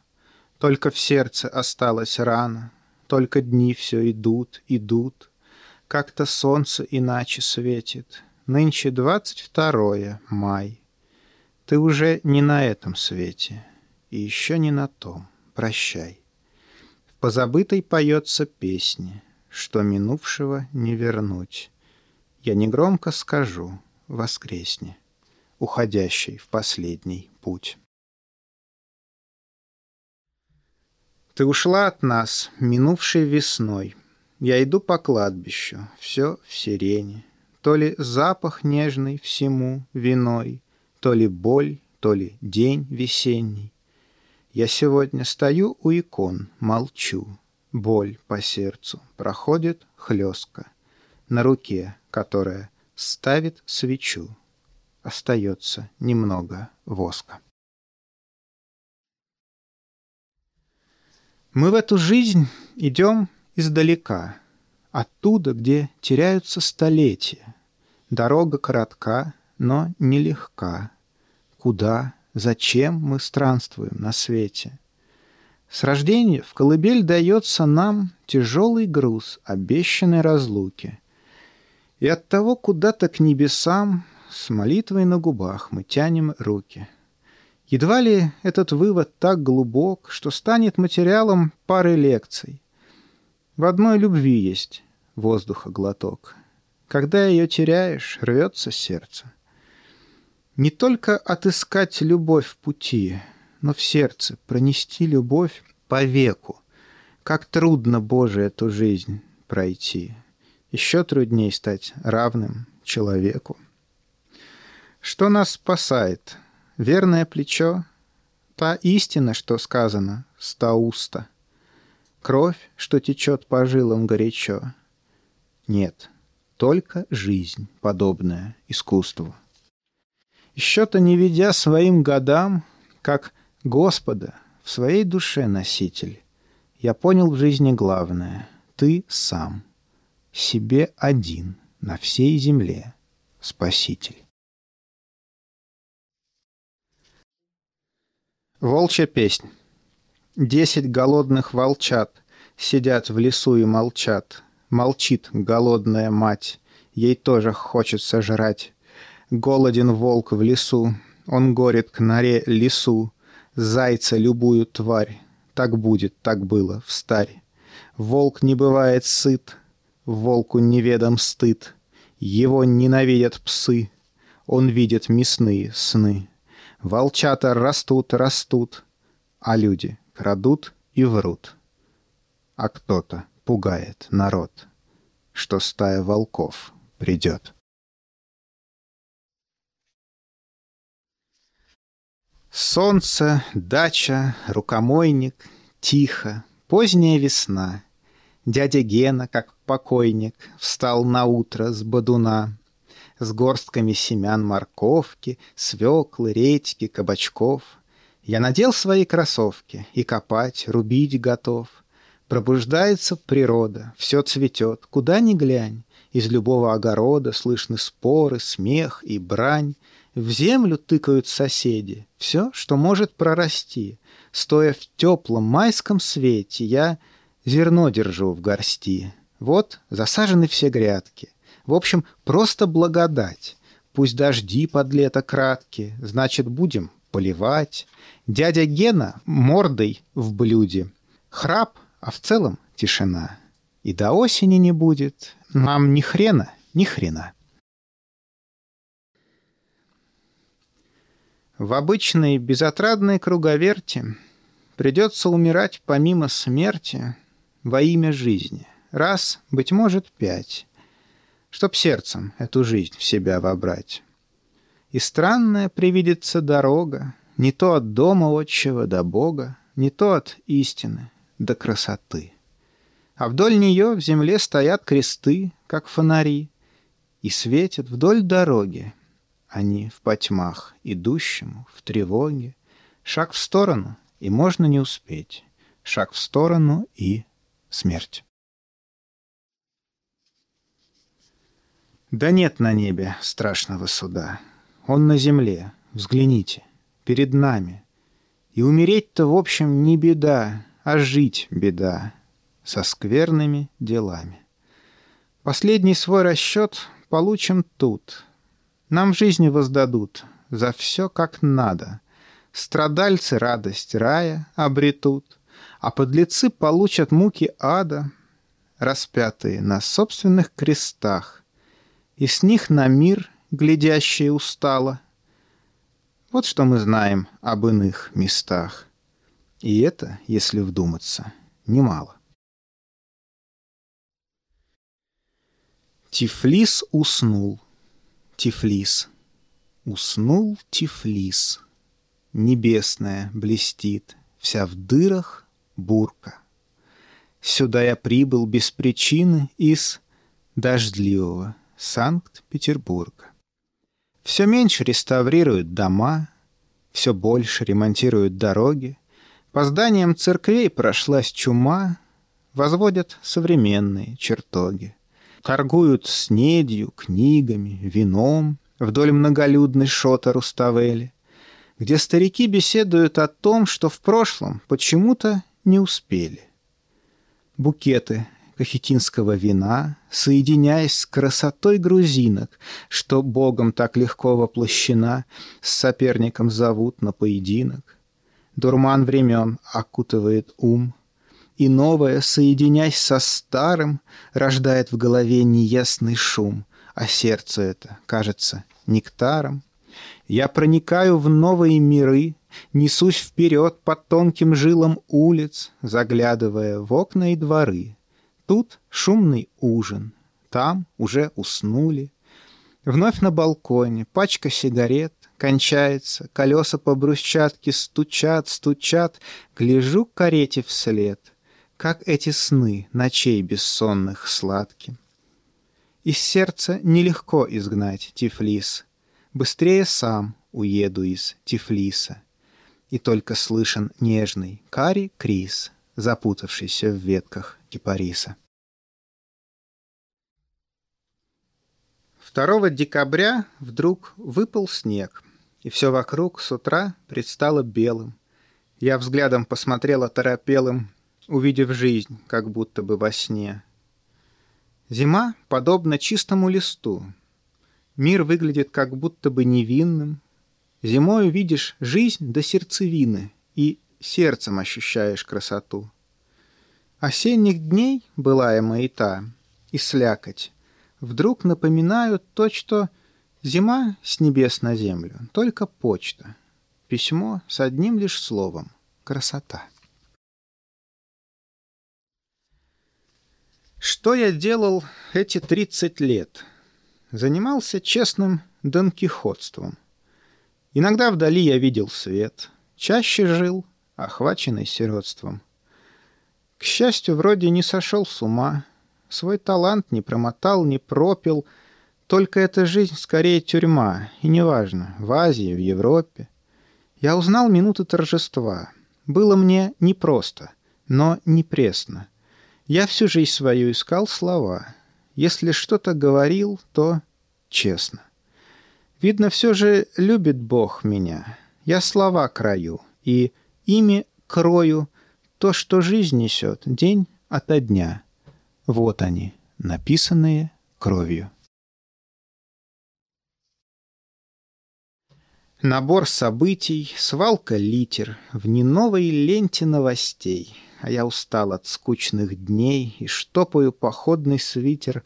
Только в сердце осталась рана, только дни все идут, идут. Как-то солнце иначе светит. Нынче двадцать второе май. Ты уже не на этом свете, и еще не на том. Прощай. В позабытой поется песня, что минувшего не вернуть. Я негромко скажу, воскресне уходящий в последний путь. Ты ушла от нас, минувшей весной. Я иду по кладбищу, все в сирене. То ли запах нежный всему виной, То ли боль, то ли день весенний. Я сегодня стою у икон, молчу. Боль по сердцу проходит хлестко. На руке, которая ставит свечу остается немного воска. Мы в эту жизнь идем издалека, оттуда, где теряются столетия. Дорога коротка, но нелегка. Куда, зачем мы странствуем на свете? С рождения в колыбель дается нам тяжелый груз обещанной разлуки. И от того куда-то к небесам с молитвой на губах мы тянем руки. Едва ли этот вывод так глубок, что станет материалом пары лекций. В одной любви есть воздуха глоток. Когда ее теряешь, рвется сердце. Не только отыскать любовь в пути, но в сердце пронести любовь по веку. Как трудно, Боже, эту жизнь пройти. Еще трудней стать равным человеку. Что нас спасает? Верное плечо? Та истина, что сказано, ста уста. Кровь, что течет по жилам горячо? Нет, только жизнь, подобная искусству. Еще-то не ведя своим годам, как Господа в своей душе носитель, я понял в жизни главное — ты сам, себе один на всей земле Спаситель. Волчья песнь. Десять голодных волчат Сидят в лесу и молчат. Молчит голодная мать, Ей тоже хочется жрать. Голоден волк в лесу, Он горит к норе лесу, Зайца любую тварь. Так будет, так было, встарь. Волк не бывает сыт, Волку неведом стыд. Его ненавидят псы, Он видит мясные сны. Волчата растут, растут, а люди крадут и врут. А кто-то пугает народ, что стая волков придет. Солнце, дача, рукомойник, тихо, поздняя весна. Дядя Гена, как покойник, встал на утро с бодуна с горстками семян морковки, свеклы, редьки, кабачков. Я надел свои кроссовки и копать, рубить готов. Пробуждается природа, все цветет, куда ни глянь. Из любого огорода слышны споры, смех и брань. В землю тыкают соседи, все, что может прорасти. Стоя в теплом майском свете, я зерно держу в горсти. Вот засажены все грядки — в общем, просто благодать. Пусть дожди под лето краткие, значит, будем поливать. Дядя Гена мордой в блюде. Храп, а в целом тишина. И до осени не будет. Нам ни хрена, ни хрена. В обычной безотрадной круговерти придется умирать помимо смерти во имя жизни. Раз, быть может, пять чтоб сердцем эту жизнь в себя вобрать. И странная привидится дорога, не то от дома отчего до Бога, не то от истины до красоты. А вдоль нее в земле стоят кресты, как фонари, и светят вдоль дороги. Они в потьмах, идущему, в тревоге. Шаг в сторону, и можно не успеть. Шаг в сторону, и смерть. Да нет на небе страшного суда. Он на земле, взгляните, перед нами. И умереть-то, в общем, не беда, а жить беда со скверными делами. Последний свой расчет получим тут. Нам в жизни воздадут за все как надо. Страдальцы радость рая обретут, а подлецы получат муки ада, распятые на собственных крестах, и с них на мир, глядящие устало. Вот что мы знаем об иных местах. И это, если вдуматься, немало. Тифлис уснул. Тифлис. Уснул Тифлис. Небесная блестит, вся в дырах бурка. Сюда я прибыл без причины из дождливого Санкт-Петербурга. Все меньше реставрируют дома, все больше ремонтируют дороги, по зданиям церквей прошлась чума, возводят современные чертоги. Торгуют снедью, книгами, вином вдоль многолюдной шота Руставели, где старики беседуют о том, что в прошлом почему-то не успели. Букеты кахетинского вина, соединяясь с красотой грузинок, что богом так легко воплощена, с соперником зовут на поединок. Дурман времен окутывает ум, и новое, соединяясь со старым, рождает в голове неясный шум, а сердце это кажется нектаром. Я проникаю в новые миры, несусь вперед по тонким жилам улиц, заглядывая в окна и дворы. Тут шумный ужин, там уже уснули. Вновь на балконе пачка сигарет кончается, колеса по брусчатке стучат, стучат, гляжу карете вслед — как эти сны ночей бессонных сладки. Из сердца нелегко изгнать Тифлис, Быстрее сам уеду из Тифлиса. И только слышен нежный кари Крис, Запутавшийся в ветках кипариса. 2 декабря вдруг выпал снег, и все вокруг с утра предстало белым. Я взглядом посмотрела торопелым увидев жизнь, как будто бы во сне. Зима подобна чистому листу. Мир выглядит как будто бы невинным. Зимой видишь жизнь до сердцевины и сердцем ощущаешь красоту. Осенних дней, былая маята, и слякоть, вдруг напоминают то, что зима с небес на землю, только почта, письмо с одним лишь словом — красота. Что я делал эти 30 лет? Занимался честным донкихотством. Иногда вдали я видел свет, чаще жил, охваченный сиротством. К счастью, вроде не сошел с ума, свой талант не промотал, не пропил, только эта жизнь скорее тюрьма, и неважно, в Азии, в Европе. Я узнал минуты торжества. Было мне непросто, но не пресно — я всю жизнь свою искал слова. Если что-то говорил, то честно. Видно, все же любит Бог меня. Я слова краю, и ими крою то, что жизнь несет день ото дня. Вот они, написанные кровью. Набор событий, свалка литер в неновой ленте новостей — а я устал от скучных дней и штопаю походный свитер.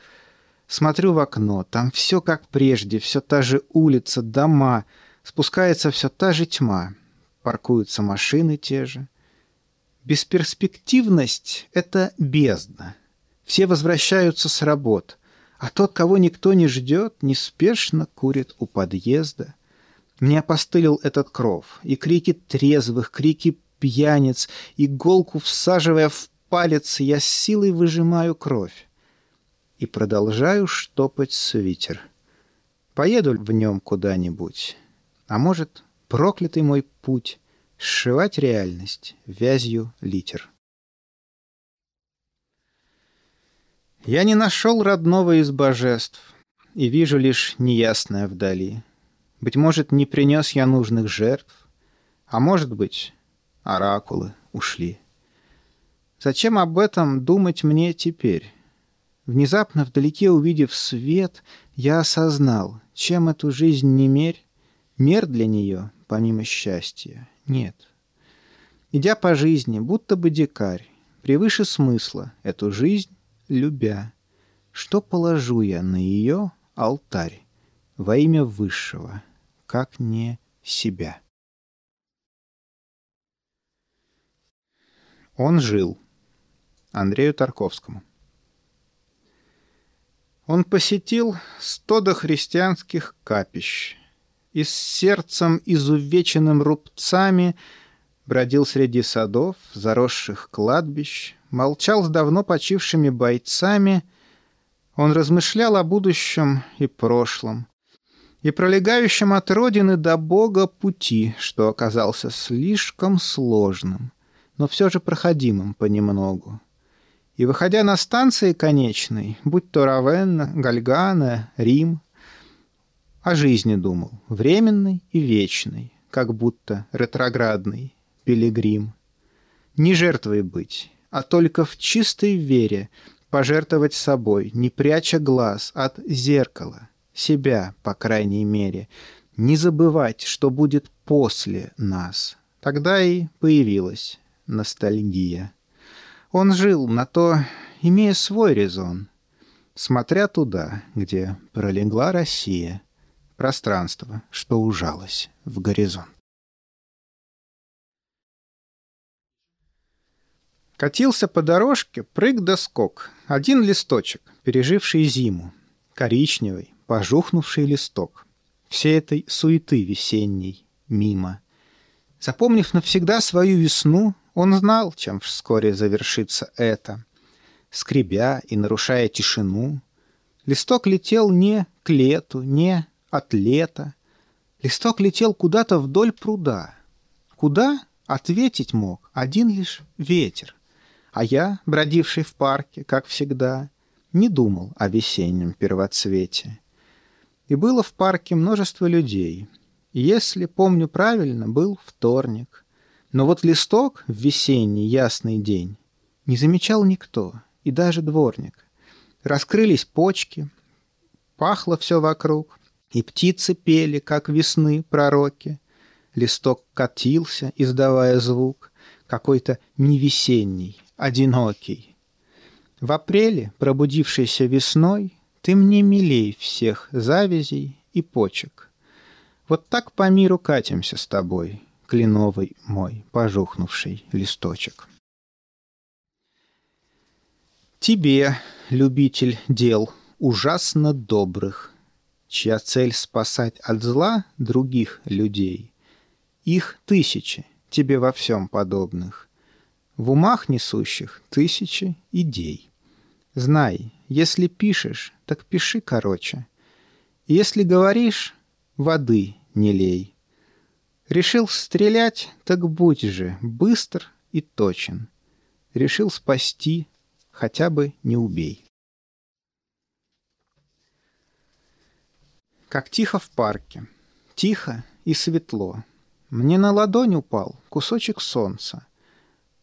Смотрю в окно, там все как прежде, все та же улица, дома, спускается все та же тьма, паркуются машины те же. Бесперспективность — это бездна. Все возвращаются с работ, а тот, кого никто не ждет, неспешно курит у подъезда. Мне опостылил этот кров, и крики трезвых, крики пьяниц, иголку всаживая в палец, я с силой выжимаю кровь и продолжаю штопать свитер. Поеду в нем куда-нибудь, а может, проклятый мой путь — сшивать реальность вязью литер. Я не нашел родного из божеств и вижу лишь неясное вдали. Быть может, не принес я нужных жертв, а может быть, оракулы ушли. Зачем об этом думать мне теперь? Внезапно, вдалеке увидев свет, я осознал, чем эту жизнь не мерь, мер для нее, помимо счастья, нет. Идя по жизни, будто бы дикарь, превыше смысла, эту жизнь любя, что положу я на ее алтарь во имя Высшего, как не себя? Он жил. Андрею Тарковскому. Он посетил сто дохристианских капищ и с сердцем изувеченным рубцами бродил среди садов, заросших кладбищ, молчал с давно почившими бойцами. Он размышлял о будущем и прошлом, и пролегающем от родины до Бога пути, что оказался слишком сложным, но все же проходимым понемногу. И, выходя на станции конечной, будь то Равенна, Гальгана, Рим, о жизни думал, временной и вечной, как будто ретроградный пилигрим. Не жертвой быть, а только в чистой вере пожертвовать собой, не пряча глаз от зеркала, себя, по крайней мере, не забывать, что будет после нас. Тогда и появилась ностальгия. Он жил на то, имея свой резон, смотря туда, где пролегла Россия, пространство, что ужалось в горизонт. Катился по дорожке, прыг да скок, один листочек, переживший зиму, коричневый, пожухнувший листок, всей этой суеты весенней, мимо. Запомнив навсегда свою весну, он знал, чем вскоре завершится это. Скребя и нарушая тишину, листок летел не к лету, не от лета. Листок летел куда-то вдоль пруда. Куда ответить мог один лишь ветер. А я, бродивший в парке, как всегда, не думал о весеннем первоцвете. И было в парке множество людей. Если помню правильно, был вторник. Но вот листок в весенний ясный день не замечал никто, и даже дворник. Раскрылись почки, пахло все вокруг, и птицы пели, как весны пророки. Листок катился, издавая звук, какой-то невесенний, одинокий. В апреле, пробудившейся весной, ты мне милей всех завязей и почек. Вот так по миру катимся с тобой, кленовый мой пожухнувший листочек. Тебе, любитель дел, ужасно добрых, чья цель спасать от зла других людей. Их тысячи, тебе во всем подобных. В умах несущих тысячи идей. Знай, если пишешь, так пиши короче. Если говоришь, воды не лей. Решил стрелять, так будь же быстр и точен. Решил спасти, хотя бы не убей. Как тихо в парке. Тихо и светло. Мне на ладонь упал кусочек солнца.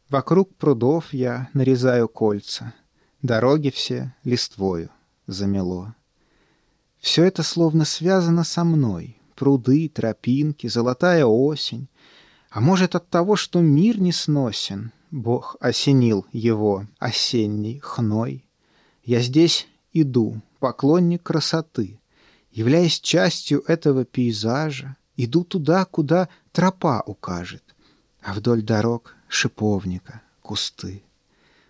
Вокруг прудов я нарезаю кольца. Дороги все листвою замело. Все это словно связано со мной, пруды, тропинки, золотая осень. А может, от того, что мир не сносен, Бог осенил его осенний хной. Я здесь иду, поклонник красоты, являясь частью этого пейзажа, иду туда, куда тропа укажет, а вдоль дорог шиповника, кусты.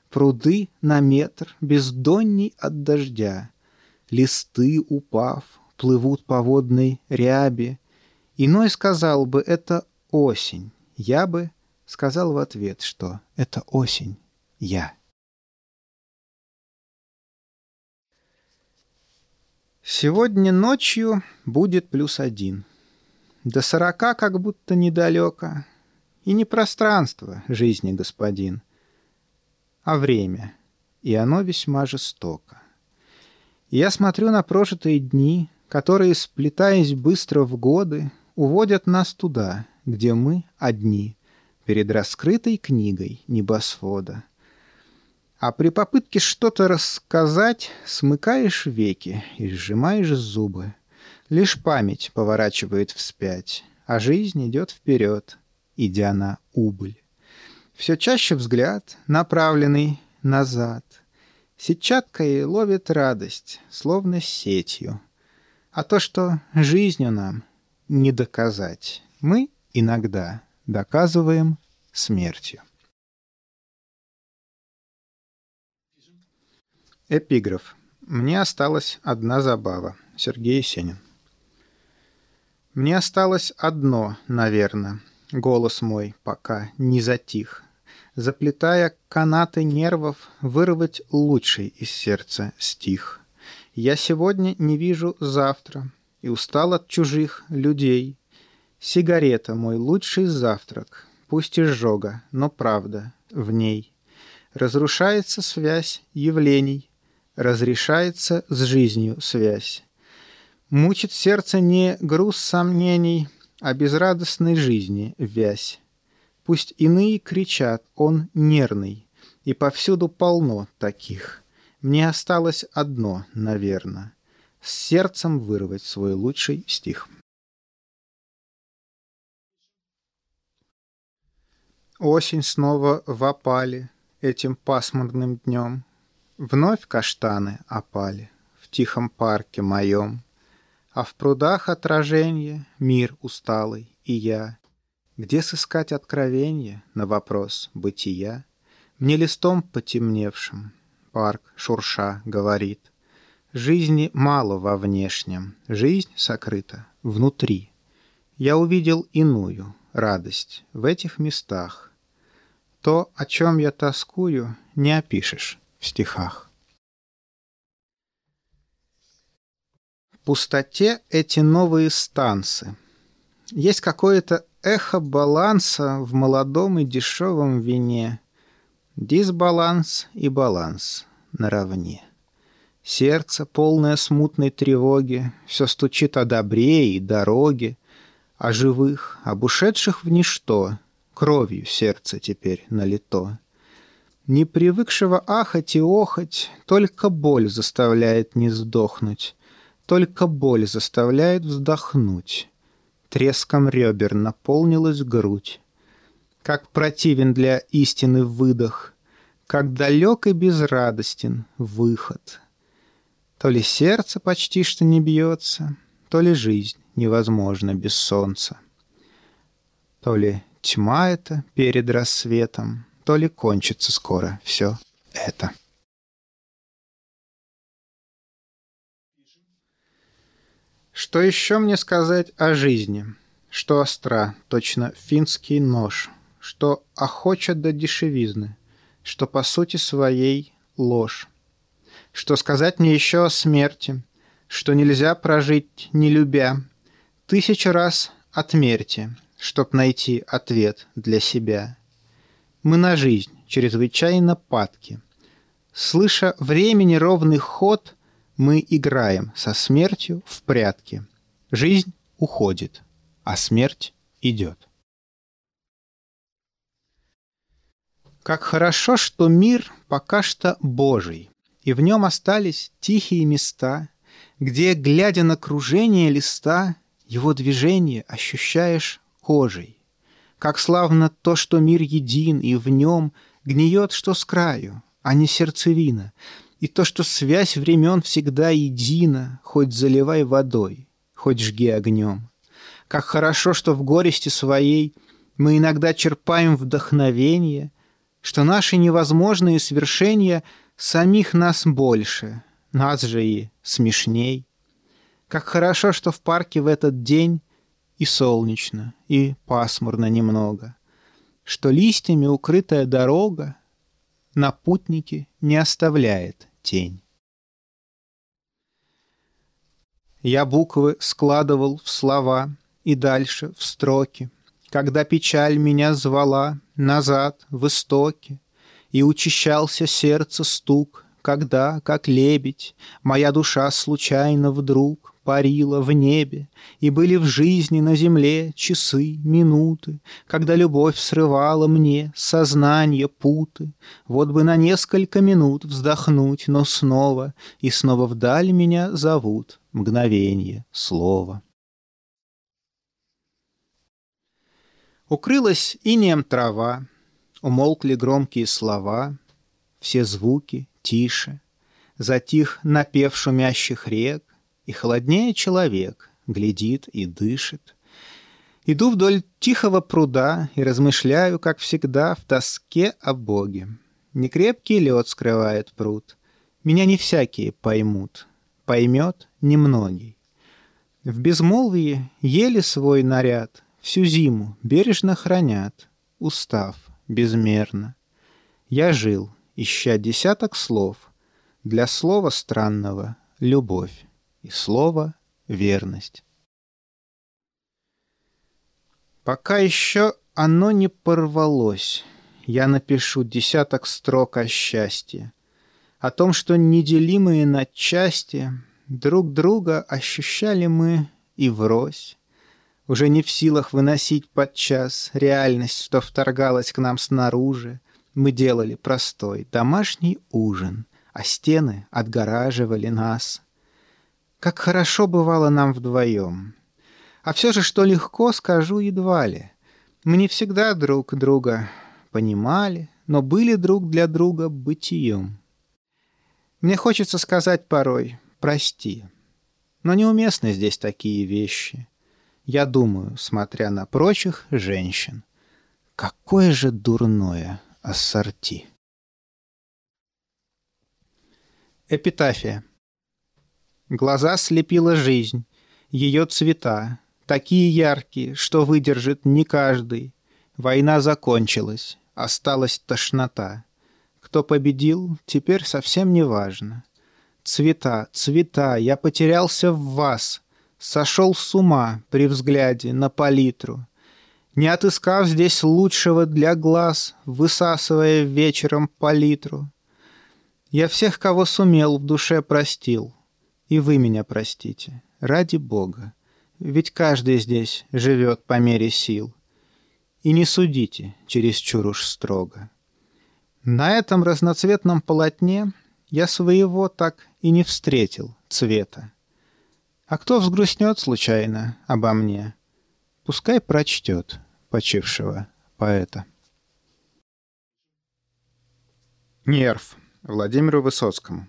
Пруды на метр, бездонней от дождя, листы, упав, плывут по водной ряби. Иной сказал бы, это осень. Я бы сказал в ответ, что это осень, я. Сегодня ночью будет плюс один. До сорока как будто недалеко. И не пространство жизни, господин, а время. и оно весьма жестоко. И я смотрю на прожитые дни, которые, сплетаясь быстро в годы, уводят нас туда, где мы одни, перед раскрытой книгой небосвода. А при попытке что-то рассказать смыкаешь веки и сжимаешь зубы. Лишь память поворачивает вспять, а жизнь идет вперед, идя на убыль. Все чаще взгляд, направленный назад. Сетчаткой ловит радость, словно сетью. А то, что жизнью нам не доказать, мы иногда доказываем смертью. Эпиграф. Мне осталась одна забава. Сергей Есенин. Мне осталось одно, наверное. Голос мой пока не затих. Заплетая канаты нервов, вырвать лучший из сердца стих. Я сегодня не вижу завтра и устал от чужих людей. Сигарета — мой лучший завтрак, пусть и сжога, но правда в ней. Разрушается связь явлений, разрешается с жизнью связь. Мучит сердце не груз сомнений, а безрадостной жизни вязь. Пусть иные кричат, он нервный, и повсюду полно таких. Мне осталось одно, наверное, с сердцем вырвать свой лучший стих. Осень снова в опале этим пасмурным днем. Вновь каштаны опали в тихом парке моем, А в прудах отраженье мир усталый и я. Где сыскать откровенье на вопрос бытия? Мне листом потемневшим парк шурша говорит. Жизни мало во внешнем, жизнь сокрыта внутри. Я увидел иную радость в этих местах, то, о чем я тоскую, не опишешь в стихах. В пустоте эти новые станцы. Есть какое-то эхо баланса в молодом и дешевом вине. Дисбаланс и баланс наравне. Сердце, полное смутной тревоги, Все стучит о добре и дороге, О живых, об ушедших в ничто — кровью сердце теперь налито. Не привыкшего ахать и охать, только боль заставляет не сдохнуть, только боль заставляет вздохнуть. Треском ребер наполнилась грудь. Как противен для истины выдох, как далек и безрадостен выход. То ли сердце почти что не бьется, то ли жизнь невозможна без солнца. То ли Тьма это перед рассветом, то ли кончится скоро все это. Что еще мне сказать о жизни? Что остра, точно финский нож, что охоча до дешевизны, что по сути своей ложь. Что сказать мне еще о смерти, что нельзя прожить, не любя. Тысячу раз отмерьте, чтоб найти ответ для себя. Мы на жизнь чрезвычайно падки. Слыша времени ровный ход, мы играем со смертью в прятки. Жизнь уходит, а смерть идет. Как хорошо, что мир пока что Божий, и в нем остались тихие места, где, глядя на кружение листа, его движение ощущаешь кожей. Как славно то, что мир един, и в нем гниет, что с краю, а не сердцевина, и то, что связь времен всегда едина, хоть заливай водой, хоть жги огнем. Как хорошо, что в горести своей мы иногда черпаем вдохновение, что наши невозможные свершения самих нас больше, нас же и смешней. Как хорошо, что в парке в этот день и солнечно, и пасмурно немного, что листьями укрытая дорога на путнике не оставляет тень. Я буквы складывал в слова и дальше в строки, когда печаль меня звала назад в истоки, И учащался сердце стук, когда, как лебедь, моя душа случайно вдруг парила в небе, и были в жизни на земле часы, минуты, когда любовь срывала мне сознание путы. Вот бы на несколько минут вздохнуть, но снова, и снова вдаль меня зовут мгновенье слова. Укрылась инеем трава, умолкли громкие слова, все звуки тише, затих напев шумящих рек, и холоднее человек глядит и дышит. Иду вдоль тихого пруда и размышляю, как всегда, в тоске о Боге. Некрепкий лед скрывает пруд. Меня не всякие поймут, поймет немногий. В безмолвии еле свой наряд Всю зиму бережно хранят, устав безмерно. Я жил, ища десяток слов, Для слова странного — любовь, И слова — верность. Пока еще оно не порвалось, Я напишу десяток строк о счастье, О том, что неделимые на части Друг друга ощущали мы и врозь, уже не в силах выносить подчас реальность, что вторгалась к нам снаружи. Мы делали простой домашний ужин, а стены отгораживали нас. Как хорошо бывало нам вдвоем. А все же, что легко, скажу едва ли. Мы не всегда друг друга понимали, но были друг для друга бытием. Мне хочется сказать порой «прости», но неуместны здесь такие вещи. Я думаю, смотря на прочих женщин, какое же дурное ассорти. Эпитафия. Глаза слепила жизнь, ее цвета, такие яркие, что выдержит не каждый. Война закончилась, осталась тошнота. Кто победил, теперь совсем не важно. Цвета, цвета, я потерялся в вас — сошел с ума при взгляде на палитру, не отыскав здесь лучшего для глаз, высасывая вечером палитру. Я всех, кого сумел, в душе простил, и вы меня простите, ради Бога, ведь каждый здесь живет по мере сил. И не судите чересчур уж строго. На этом разноцветном полотне я своего так и не встретил цвета. А кто взгрустнет случайно обо мне, пускай прочтет почившего поэта. Нерв Владимиру Высоцкому.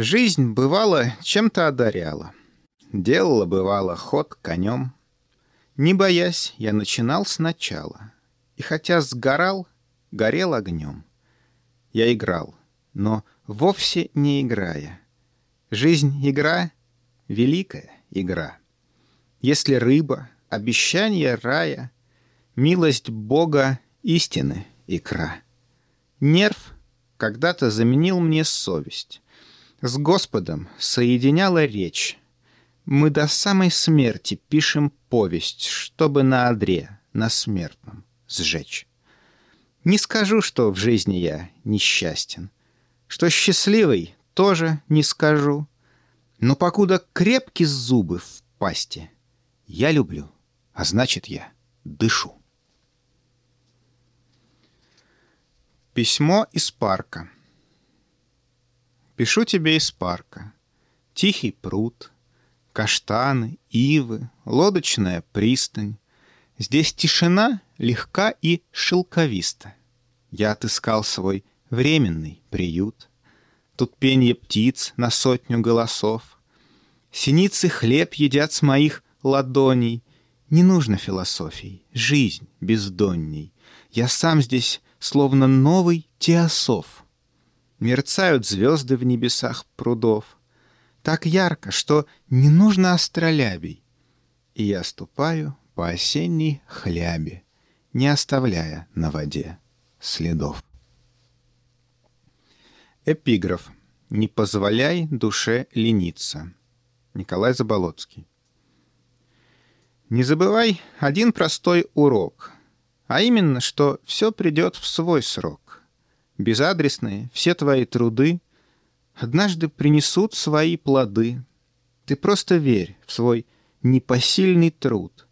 Жизнь, бывало, чем-то одаряла. Делала, бывало, ход конем. Не боясь, я начинал сначала. И хотя сгорал, горел огнем. Я играл, но вовсе не играя. Жизнь — игра — великая игра. Если рыба, обещание рая, милость Бога, истины икра. Нерв когда-то заменил мне совесть. С Господом соединяла речь. Мы до самой смерти пишем повесть, чтобы на одре, на смертном, сжечь. Не скажу, что в жизни я несчастен, что счастливый тоже не скажу — но покуда крепки зубы в пасти, я люблю, а значит, я дышу. Письмо из парка. Пишу тебе из парка. Тихий пруд, каштаны, ивы, лодочная пристань. Здесь тишина легка и шелковиста. Я отыскал свой временный приют. Тут пенье птиц на сотню голосов. Синицы хлеб едят с моих ладоней. Не нужно философий, жизнь бездонней. Я сам здесь словно новый теософ. Мерцают звезды в небесах прудов. Так ярко, что не нужно астролябий. И я ступаю по осенней хлябе, не оставляя на воде следов. Эпиграф. «Не позволяй душе лениться». Николай Заболоцкий. Не забывай один простой урок, а именно, что все придет в свой срок. Безадресные, все твои труды однажды принесут свои плоды. Ты просто верь в свой непосильный труд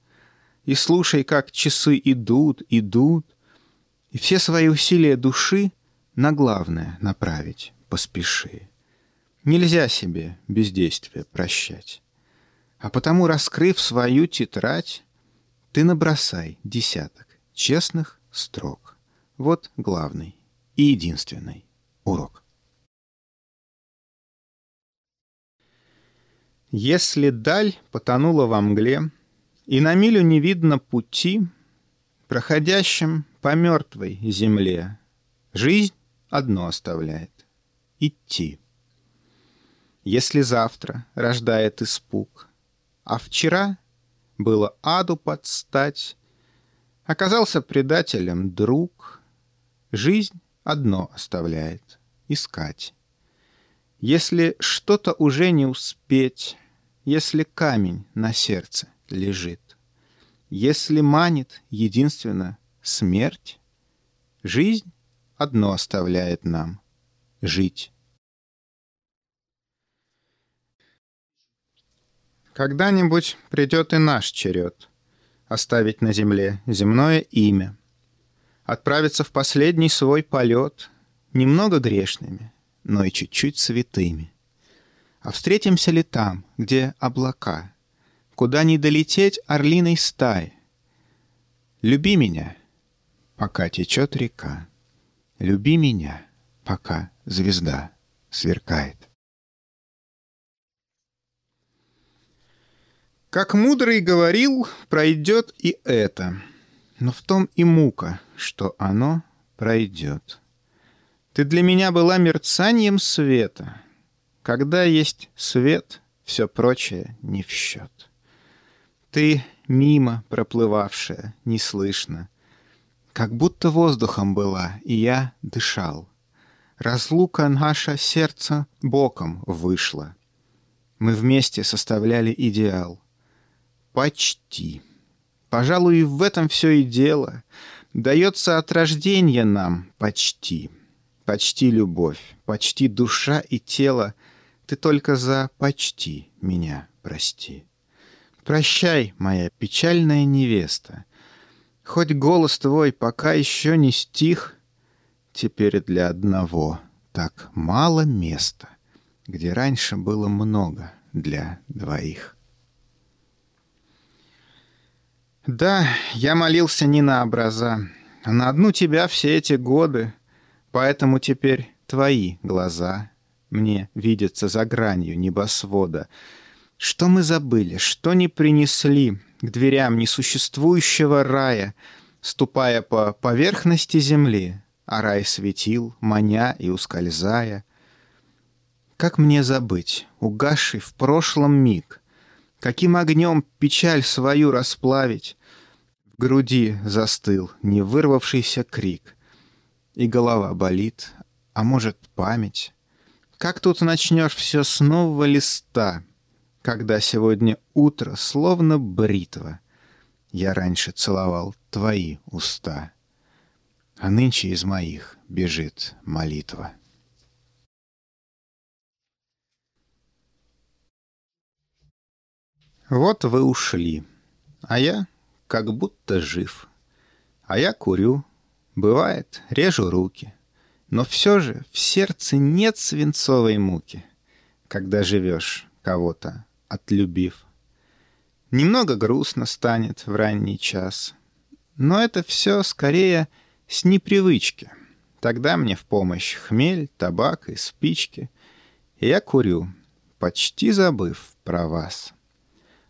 и слушай, как часы идут, идут, и все свои усилия души на главное направить поспеши. Нельзя себе бездействие прощать. А потому, раскрыв свою тетрадь, ты набросай десяток честных строк. Вот главный и единственный урок. Если даль потонула во мгле, И на милю не видно пути, Проходящим по мертвой земле Жизнь одно оставляет — идти. Если завтра рождает испуг, А вчера было аду подстать, Оказался предателем друг, Жизнь одно оставляет — искать. Если что-то уже не успеть, Если камень на сердце лежит, Если манит единственно смерть, Жизнь одно оставляет нам — жить. Когда-нибудь придет и наш черед Оставить на земле земное имя, Отправиться в последний свой полет Немного грешными, но и чуть-чуть святыми. А встретимся ли там, где облака, Куда не долететь орлиной стаи? Люби меня, пока течет река. Люби меня, пока звезда сверкает. Как мудрый говорил, пройдет и это, но в том и мука, что оно пройдет. Ты для меня была мерцанием света. Когда есть свет, все прочее не в счет. Ты мимо проплывавшая, неслышно, Как будто воздухом была, и я дышал. Разлука наше сердце боком вышла. Мы вместе составляли идеал. Почти. Пожалуй, в этом все и дело. Дается от рождения нам почти. Почти любовь, почти душа и тело. Ты только за почти меня прости. Прощай, моя печальная невеста. Хоть голос твой пока еще не стих, Теперь для одного так мало места, Где раньше было много для двоих. Да, я молился не на образа, а на одну тебя все эти годы, поэтому теперь твои глаза мне видятся за гранью небосвода. Что мы забыли, что не принесли к дверям несуществующего рая, ступая по поверхности земли, а рай светил, маня и ускользая. Как мне забыть, угасший в прошлом миг — Каким огнем печаль свою расплавить? Груди застыл не вырвавшийся крик. И голова болит, а может, память. Как тут начнешь все с нового листа, Когда сегодня утро словно бритва? Я раньше целовал твои уста, А нынче из моих бежит молитва. Вот вы ушли, а я как будто жив. А я курю, бывает, режу руки. Но все же в сердце нет свинцовой муки, Когда живешь кого-то, отлюбив. Немного грустно станет в ранний час, Но это все скорее с непривычки. Тогда мне в помощь хмель, табак и спички. И я курю, почти забыв про вас.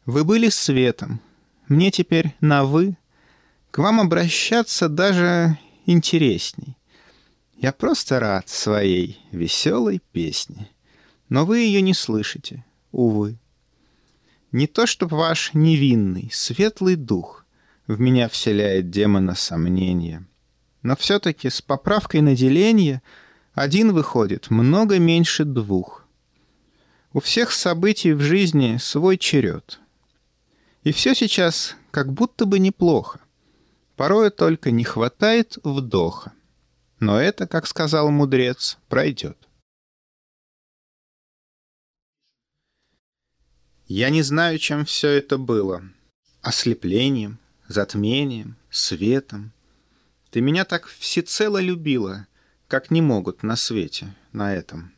Вы были светом. Мне теперь на «вы». К вам обращаться даже интересней. Я просто рад своей веселой песне. Но вы ее не слышите, увы. Не то, чтоб ваш невинный, светлый дух В меня вселяет демона сомнения. Но все-таки с поправкой на деление Один выходит много меньше двух. У всех событий в жизни свой черед — и все сейчас как будто бы неплохо. Порой только не хватает вдоха. Но это, как сказал мудрец, пройдет. Я не знаю, чем все это было. Ослеплением, затмением, светом. Ты меня так всецело любила, как не могут на свете, на этом.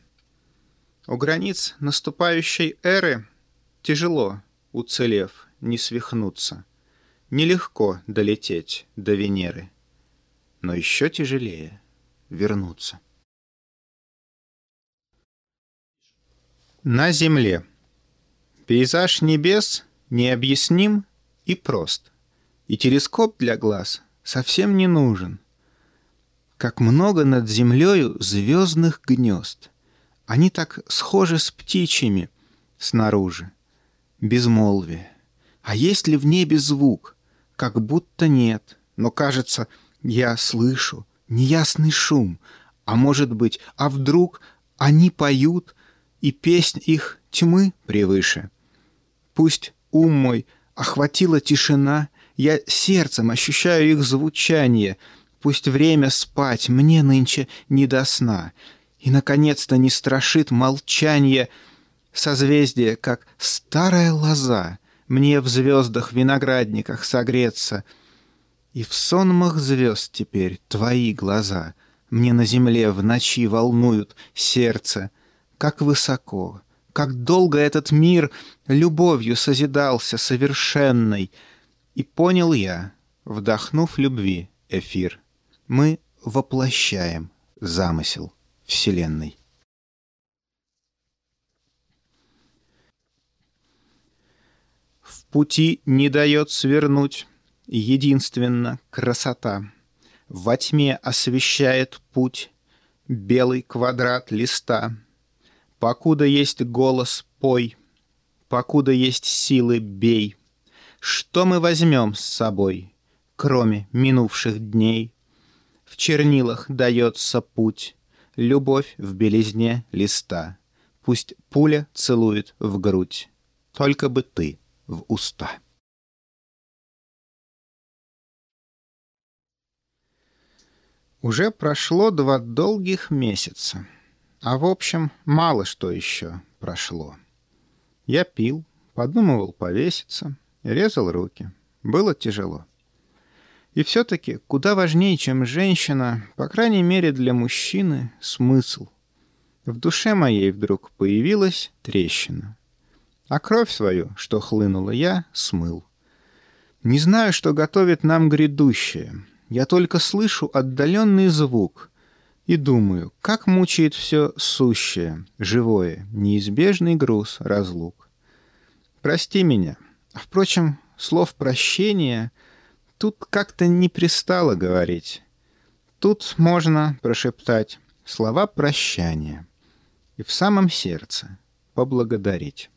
У границ наступающей эры тяжело, уцелев, не свихнуться. Нелегко долететь до Венеры, но еще тяжелее вернуться. На Земле Пейзаж небес необъясним и прост, и телескоп для глаз совсем не нужен. Как много над землею звездных гнезд. Они так схожи с птичьими снаружи. Безмолвие. А есть ли в небе звук? Как будто нет, но кажется, я слышу неясный шум. А может быть, а вдруг они поют, и песнь их тьмы превыше — Пусть ум мой охватила тишина, Я сердцем ощущаю их звучание. Пусть время спать мне нынче не до сна, И, наконец-то, не страшит молчание Созвездие, как старая лоза, Мне в звездах виноградниках согреться. И в сонмах звезд теперь твои глаза Мне на земле в ночи волнуют сердце, Как высоко, как долго этот мир любовью созидался совершенной. И понял я, вдохнув любви эфир, мы воплощаем замысел Вселенной. Пути не дает свернуть единственно красота. Во тьме освещает путь белый квадрат листа — Покуда есть голос, пой, Покуда есть силы, бей. Что мы возьмем с собой, Кроме минувших дней? В чернилах дается путь, Любовь в белизне листа. Пусть пуля целует в грудь, Только бы ты в уста. Уже прошло два долгих месяца. А в общем, мало что еще прошло. Я пил, подумывал повеситься, резал руки. Было тяжело. И все-таки куда важнее, чем женщина, по крайней мере для мужчины, смысл. В душе моей вдруг появилась трещина. А кровь свою, что хлынула я, смыл. Не знаю, что готовит нам грядущее. Я только слышу отдаленный звук — и думаю, как мучает все сущее, живое, неизбежный груз разлук. Прости меня. Впрочем, слов прощения тут как-то не пристало говорить. Тут можно прошептать слова прощания и в самом сердце поблагодарить.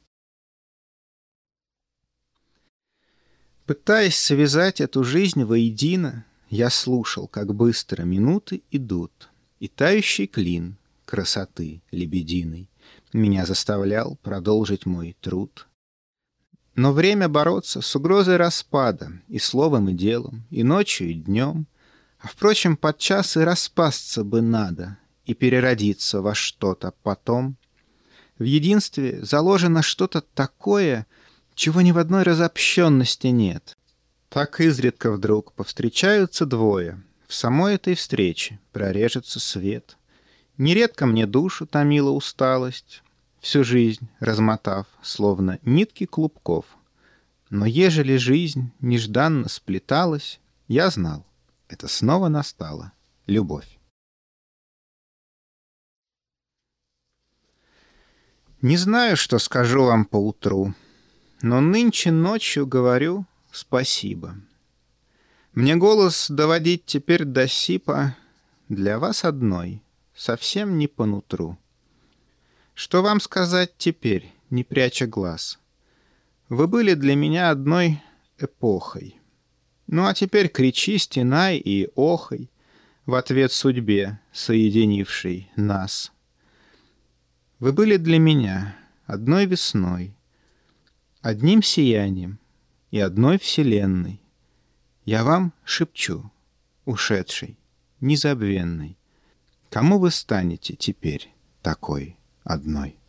Пытаясь связать эту жизнь воедино, я слушал, как быстро минуты идут — и тающий клин красоты лебединой меня заставлял продолжить мой труд. Но время бороться с угрозой распада и словом, и делом, и ночью, и днем, а, впрочем, подчас и распасться бы надо и переродиться во что-то потом. В единстве заложено что-то такое, чего ни в одной разобщенности нет. Так изредка вдруг повстречаются двое — в самой этой встрече прорежется свет. Нередко мне душу томила усталость, всю жизнь размотав, словно нитки клубков. Но ежели жизнь нежданно сплеталась, я знал, это снова настала любовь. Не знаю, что скажу вам поутру, но нынче ночью говорю спасибо. Мне голос доводить теперь до сипа для вас одной, совсем не по нутру. Что вам сказать теперь, не пряча глаз? Вы были для меня одной эпохой. Ну а теперь кричи, стенай и охой в ответ судьбе, соединившей нас. Вы были для меня одной весной, одним сиянием и одной вселенной. Я вам шепчу, ушедший, незабвенный, Кому вы станете теперь такой одной?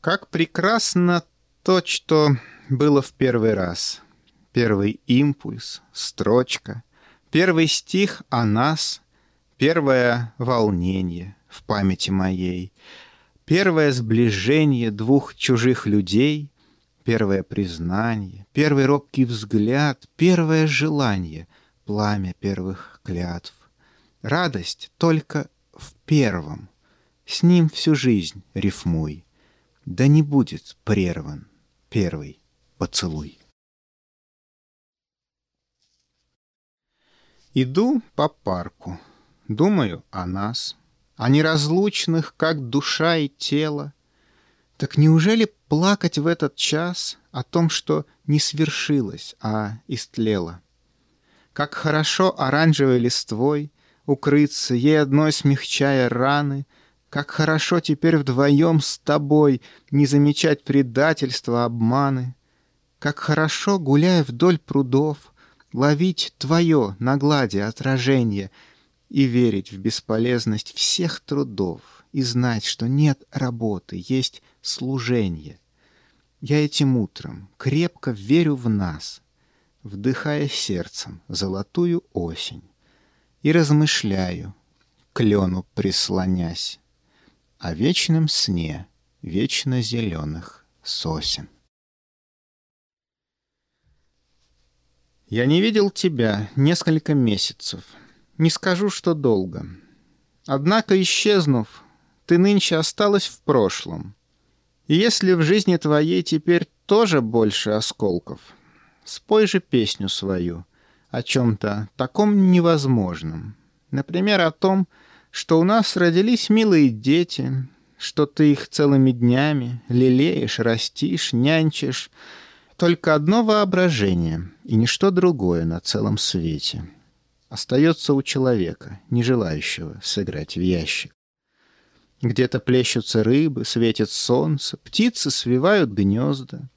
Как прекрасно то, что было в первый раз. Первый импульс, строчка, первый стих о нас, первое волнение в памяти моей, первое сближение двух чужих людей, первое признание, первый робкий взгляд, первое желание, пламя первых клятв. Радость только в первом, с ним всю жизнь рифмуй, да не будет прерван первый поцелуй. Иду по парку, думаю о нас, о неразлучных, как душа и тело. Так неужели плакать в этот час о том, что не свершилось, а истлело? Как хорошо оранжевой листвой укрыться, ей одной смягчая раны, как хорошо теперь вдвоем с тобой не замечать предательства, обманы. Как хорошо, гуляя вдоль прудов, ловить твое на глади отражение и верить в бесполезность всех трудов и знать, что нет работы, есть служение. Я этим утром крепко верю в нас, вдыхая сердцем золотую осень, и размышляю, клену прислонясь, о вечном сне вечно зеленых сосен. Я не видел тебя несколько месяцев. Не скажу, что долго. Однако, исчезнув, ты нынче осталась в прошлом. И если в жизни твоей теперь тоже больше осколков, спой же песню свою о чем-то таком невозможном. Например, о том, что у нас родились милые дети, что ты их целыми днями лелеешь, растишь, нянчишь, только одно воображение и ничто другое на целом свете. Остается у человека, не желающего сыграть в ящик. Где-то плещутся рыбы, светит солнце, птицы свивают гнезда.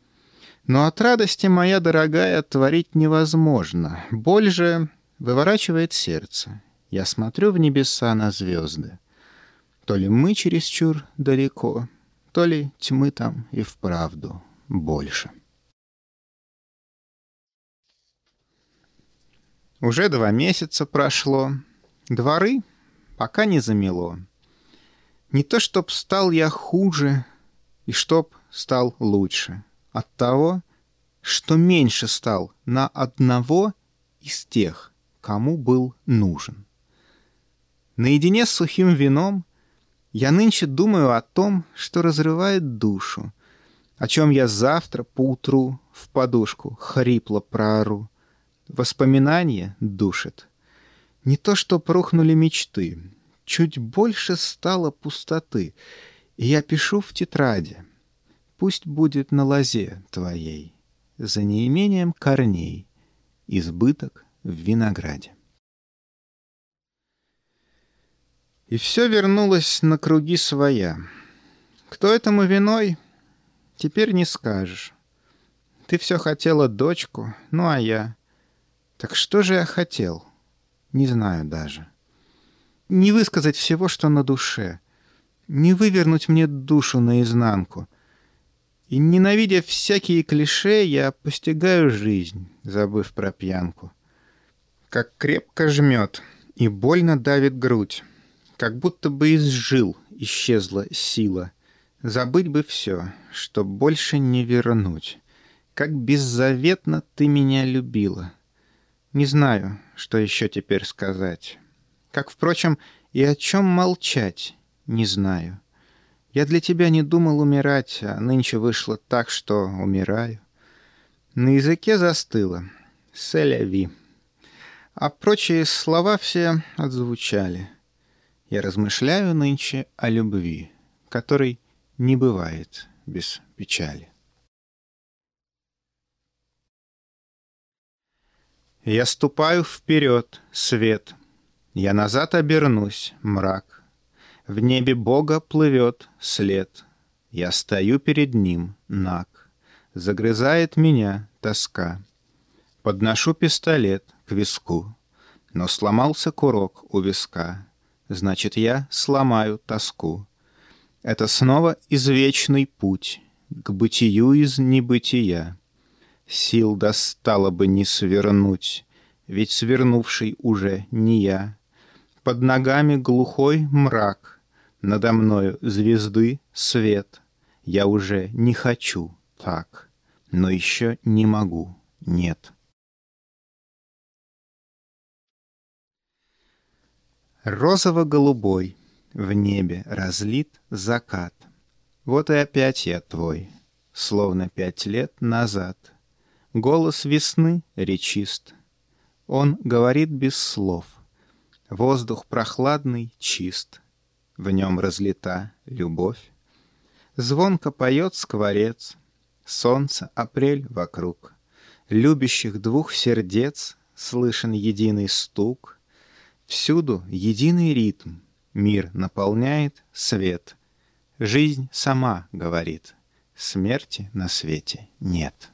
Но от радости, моя дорогая, творить невозможно. Боль же выворачивает сердце. Я смотрю в небеса на звезды. То ли мы чересчур далеко, то ли тьмы там и вправду больше. Уже два месяца прошло. Дворы пока не замело. Не то, чтоб стал я хуже, и чтоб стал лучше. От того, что меньше стал на одного из тех, кому был нужен. Наедине с сухим вином я нынче думаю о том, что разрывает душу, о чем я завтра поутру в подушку хрипло проору. Воспоминания душат. Не то, что прухнули мечты, чуть больше стало пустоты, и я пишу в тетради. Пусть будет на лозе твоей, за неимением корней, избыток в винограде. И все вернулось на круги своя. Кто этому виной, теперь не скажешь. Ты все хотела дочку, ну а я... Так что же я хотел? Не знаю даже. Не высказать всего, что на душе. Не вывернуть мне душу наизнанку. И, ненавидя всякие клише, я постигаю жизнь, забыв про пьянку. Как крепко жмет и больно давит грудь. Как будто бы из жил исчезла сила. Забыть бы все, что больше не вернуть. Как беззаветно ты меня любила — не знаю, что еще теперь сказать. Как, впрочем, и о чем молчать, не знаю. Я для тебя не думал умирать, а нынче вышло так, что умираю. На языке застыло «Селяви», а прочие слова все отзвучали. Я размышляю нынче о любви, которой не бывает без печали. Я ступаю вперед, свет. Я назад обернусь, мрак. В небе Бога плывет след. Я стою перед ним, наг. Загрызает меня тоска. Подношу пистолет к виску. Но сломался курок у виска, значит, я сломаю тоску. Это снова извечный путь к бытию из небытия. Сил достало бы не свернуть, ведь свернувший уже не я. Под ногами глухой мрак, надо мною звезды свет. Я уже не хочу так, но еще не могу, нет. Розово-голубой в небе разлит закат. Вот и опять я твой, словно пять лет назад. Голос весны речист. Он говорит без слов. Воздух прохладный, чист. В нем разлита любовь. Звонко поет скворец. Солнце, апрель вокруг. Любящих двух сердец Слышен единый стук. Всюду единый ритм. Мир наполняет свет. Жизнь сама говорит. Смерти на свете нет.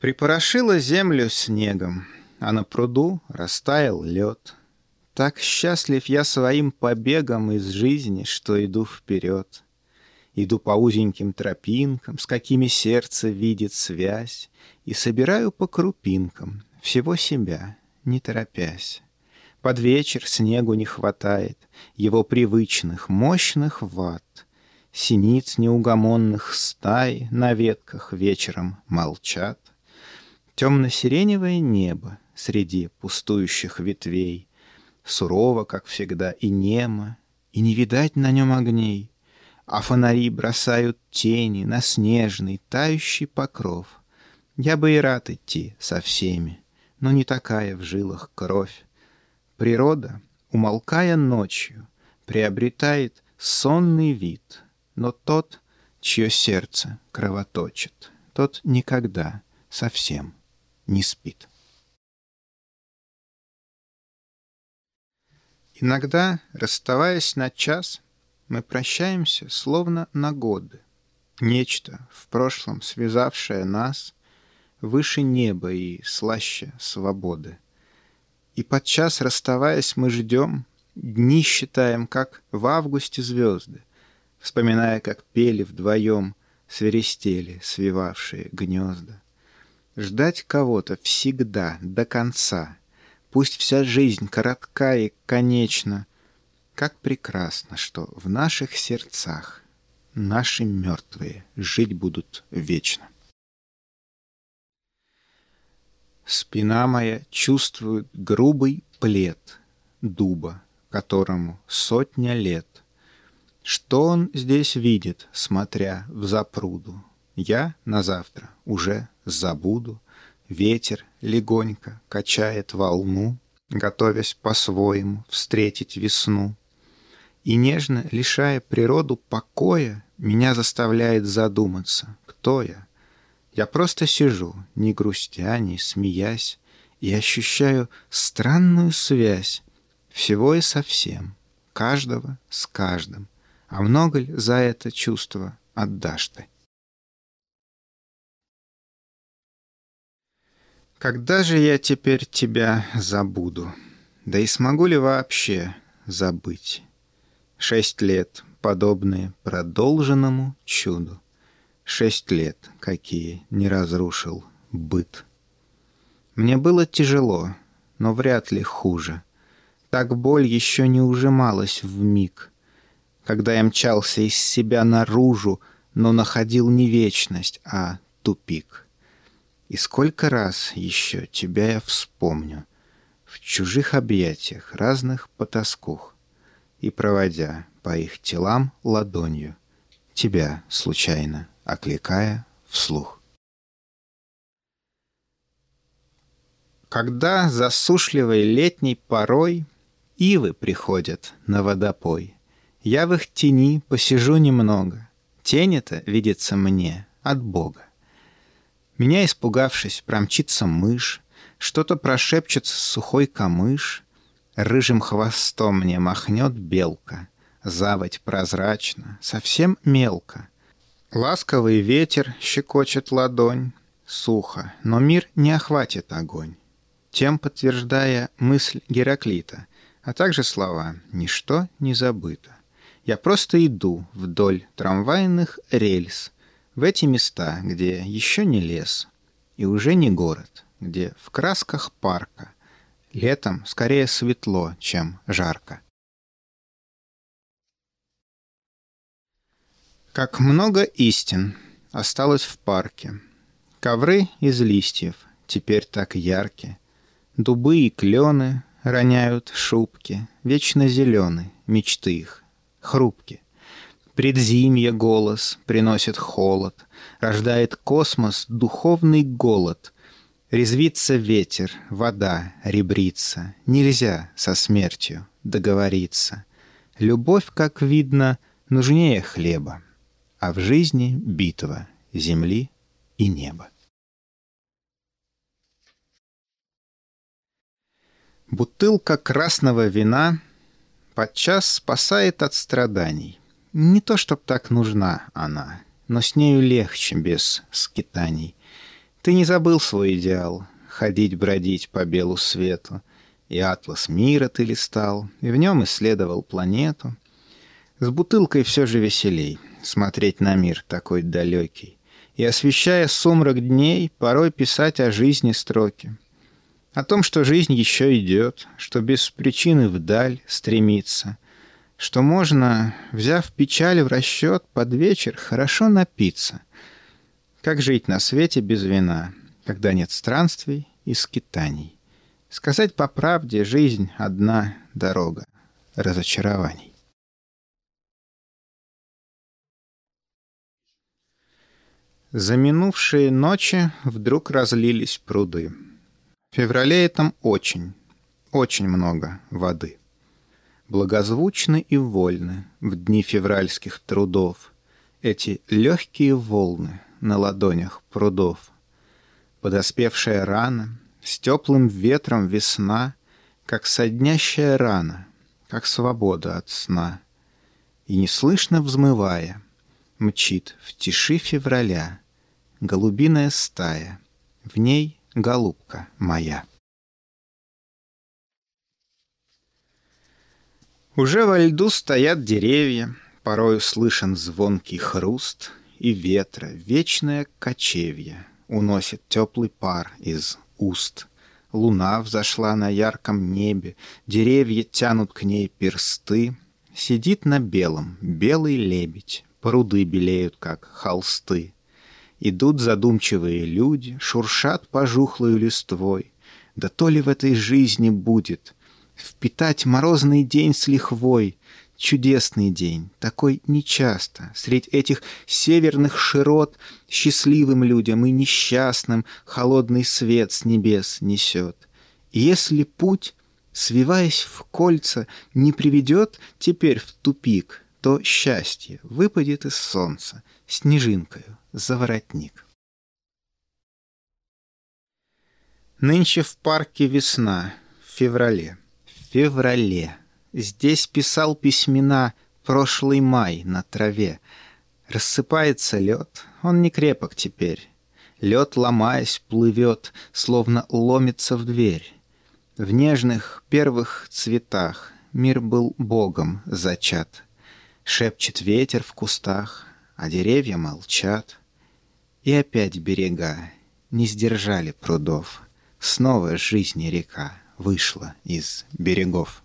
Припорошила землю снегом, а на пруду растаял лед. Так счастлив я своим побегом из жизни, что иду вперед. Иду по узеньким тропинкам, с какими сердце видит связь, И собираю по крупинкам всего себя, не торопясь. Под вечер снегу не хватает Его привычных, мощных ват. Синиц неугомонных стай На ветках вечером молчат. Темно-сиреневое небо среди пустующих ветвей, Сурово, как всегда, и немо, и не видать на нем огней, А фонари бросают тени на снежный, тающий покров. Я бы и рад идти со всеми, но не такая в жилах кровь. Природа, умолкая ночью, приобретает сонный вид, но тот, чье сердце кровоточит, тот никогда совсем не спит. Иногда, расставаясь на час, мы прощаемся словно на годы. Нечто, в прошлом связавшее нас, выше неба и слаще свободы. И подчас, расставаясь, мы ждем, дни считаем, как в августе звезды, вспоминая, как пели вдвоем, свиристели, свивавшие гнезда. Ждать кого-то всегда, до конца. Пусть вся жизнь коротка и конечна. Как прекрасно, что в наших сердцах наши мертвые жить будут вечно. Спина моя чувствует грубый плед дуба, которому сотня лет. Что он здесь видит, смотря в запруду? Я на завтра уже забуду. Ветер легонько качает волну, Готовясь по-своему встретить весну. И нежно, лишая природу покоя, Меня заставляет задуматься, кто я. Я просто сижу, не грустя, не смеясь, И ощущаю странную связь Всего и совсем, каждого с каждым. А много ли за это чувство отдашь ты? Когда же я теперь тебя забуду? Да и смогу ли вообще забыть? Шесть лет, подобные продолженному чуду. Шесть лет, какие не разрушил быт. Мне было тяжело, но вряд ли хуже. Так боль еще не ужималась в миг, когда я мчался из себя наружу, но находил не вечность, а тупик. И сколько раз еще тебя я вспомню В чужих объятиях, разных потаскух, И проводя по их телам ладонью, Тебя, случайно, окликая вслух. Когда засушливой летней порой Ивы приходят на водопой, Я в их тени посижу немного. Тень-то видится мне от Бога. Меня испугавшись, промчится мышь, Что-то прошепчет сухой камыш, Рыжим хвостом мне махнет белка, Заводь прозрачно, совсем мелко. Ласковый ветер щекочет ладонь, сухо, но мир не охватит огонь. Тем подтверждая мысль Гераклита, а также слова «ничто не забыто». Я просто иду вдоль трамвайных рельс в эти места, где еще не лес и уже не город, где в красках парка летом скорее светло, чем жарко. Как много истин осталось в парке. Ковры из листьев, теперь так яркие. Дубы и клены роняют шубки, Вечно зелены мечты их, хрупки. Предзимье голос приносит холод, Рождает космос духовный голод. Резвится ветер, вода ребрится, Нельзя со смертью договориться. Любовь, как видно, нужнее хлеба, А в жизни битва земли и неба. Бутылка красного вина подчас спасает от страданий. Не то, чтоб так нужна она, но с нею легче без скитаний. Ты не забыл свой идеал — ходить бродить по белу свету, и атлас мира ты листал, и в нем исследовал планету. С бутылкой все же веселей смотреть на мир такой далекий, и, освещая сумрак дней, порой писать о жизни строки — о том, что жизнь еще идет, что без причины вдаль стремится, что можно, взяв печаль в расчет, под вечер хорошо напиться. Как жить на свете без вина, когда нет странствий и скитаний? Сказать по правде, жизнь одна дорога разочарований. За минувшие ночи вдруг разлились пруды. В феврале там очень, очень много воды. Благозвучны и вольны в дни февральских трудов Эти легкие волны на ладонях прудов. Подоспевшая рана, с теплым ветром весна, Как соднящая рана, как свобода от сна. И неслышно взмывая, мчит в тиши февраля Голубиная стая, в ней голубка моя. Уже во льду стоят деревья, Порою слышен звонкий хруст, И ветра вечное кочевье Уносит теплый пар из уст. Луна взошла на ярком небе, Деревья тянут к ней персты. Сидит на белом белый лебедь, Пруды белеют, как холсты. Идут задумчивые люди, шуршат пожухлою листвой. Да то ли в этой жизни будет Впитать морозный день с лихвой, Чудесный день, такой нечасто, Средь этих северных широт Счастливым людям и несчастным Холодный свет с небес несет. Если путь, свиваясь в кольца, Не приведет теперь в тупик, То счастье выпадет из солнца Снежинкою за воротник. Нынче в парке весна, в феврале, феврале. Здесь писал письмена прошлый май на траве. Рассыпается лед, он не крепок теперь. Лед, ломаясь, плывет, словно ломится в дверь. В нежных первых цветах мир был Богом зачат. Шепчет ветер в кустах, а деревья молчат. И опять берега не сдержали прудов. Снова жизни река вышла из берегов.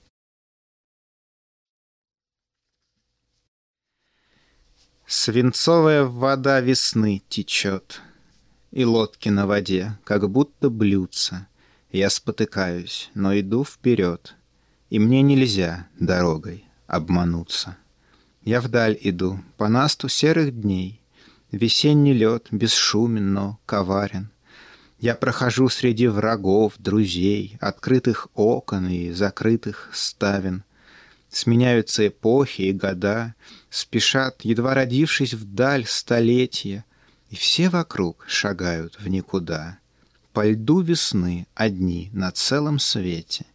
Свинцовая вода весны течет, И лодки на воде, как будто блюдца. Я спотыкаюсь, но иду вперед, И мне нельзя дорогой обмануться. Я вдаль иду, по насту серых дней, Весенний лед бесшумен, но коварен. Я прохожу среди врагов, друзей, Открытых окон и закрытых ставен. Сменяются эпохи и года, Спешат, едва родившись вдаль столетия, И все вокруг шагают в никуда. По льду весны одни на целом свете.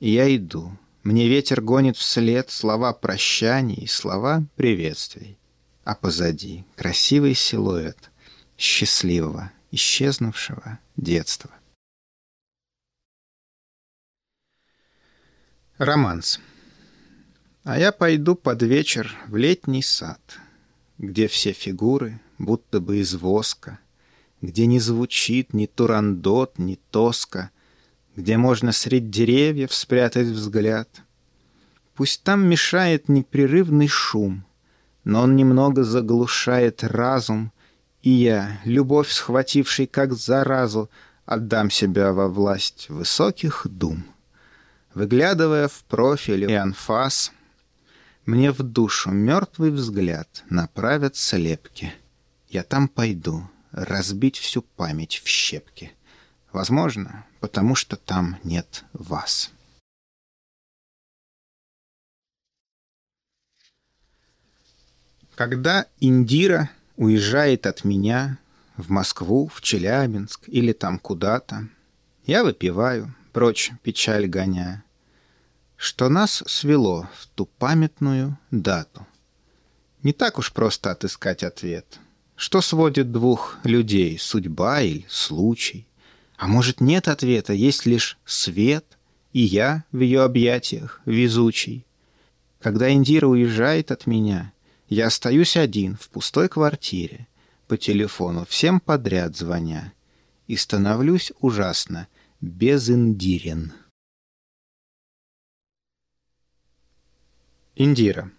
И я иду, мне ветер гонит вслед Слова прощаний и слова приветствий а позади красивый силуэт счастливого исчезнувшего детства. Романс. А я пойду под вечер в летний сад, Где все фигуры будто бы из воска, Где не звучит ни турандот, ни тоска, Где можно средь деревьев спрятать взгляд. Пусть там мешает непрерывный шум, Но он немного заглушает разум, И я, любовь схвативший как заразу, Отдам себя во власть высоких дум. Выглядывая в профиль и анфас, Мне в душу мертвый взгляд направят слепки. Я там пойду разбить всю память в щепки. Возможно, потому что там нет вас. Когда Индира уезжает от меня в Москву, в Челябинск или там куда-то, я выпиваю, прочь печаль гоня, что нас свело в ту памятную дату. Не так уж просто отыскать ответ. Что сводит двух людей, судьба или случай? А может, нет ответа, есть лишь свет, и я в ее объятиях везучий. Когда Индира уезжает от меня — я остаюсь один в пустой квартире, по телефону всем подряд звоня, и становлюсь ужасно безиндирен. Индира.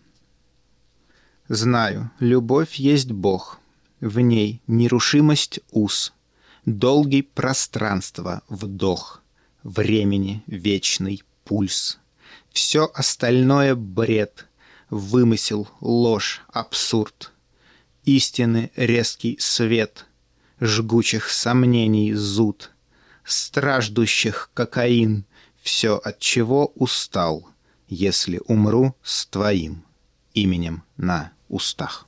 Знаю, любовь есть Бог, в ней нерушимость уз, долгий пространство вдох, времени вечный пульс. Все остальное бред, вымысел, ложь, абсурд. Истины резкий свет, жгучих сомнений зуд, страждущих кокаин, все от чего устал, если умру с твоим именем на устах.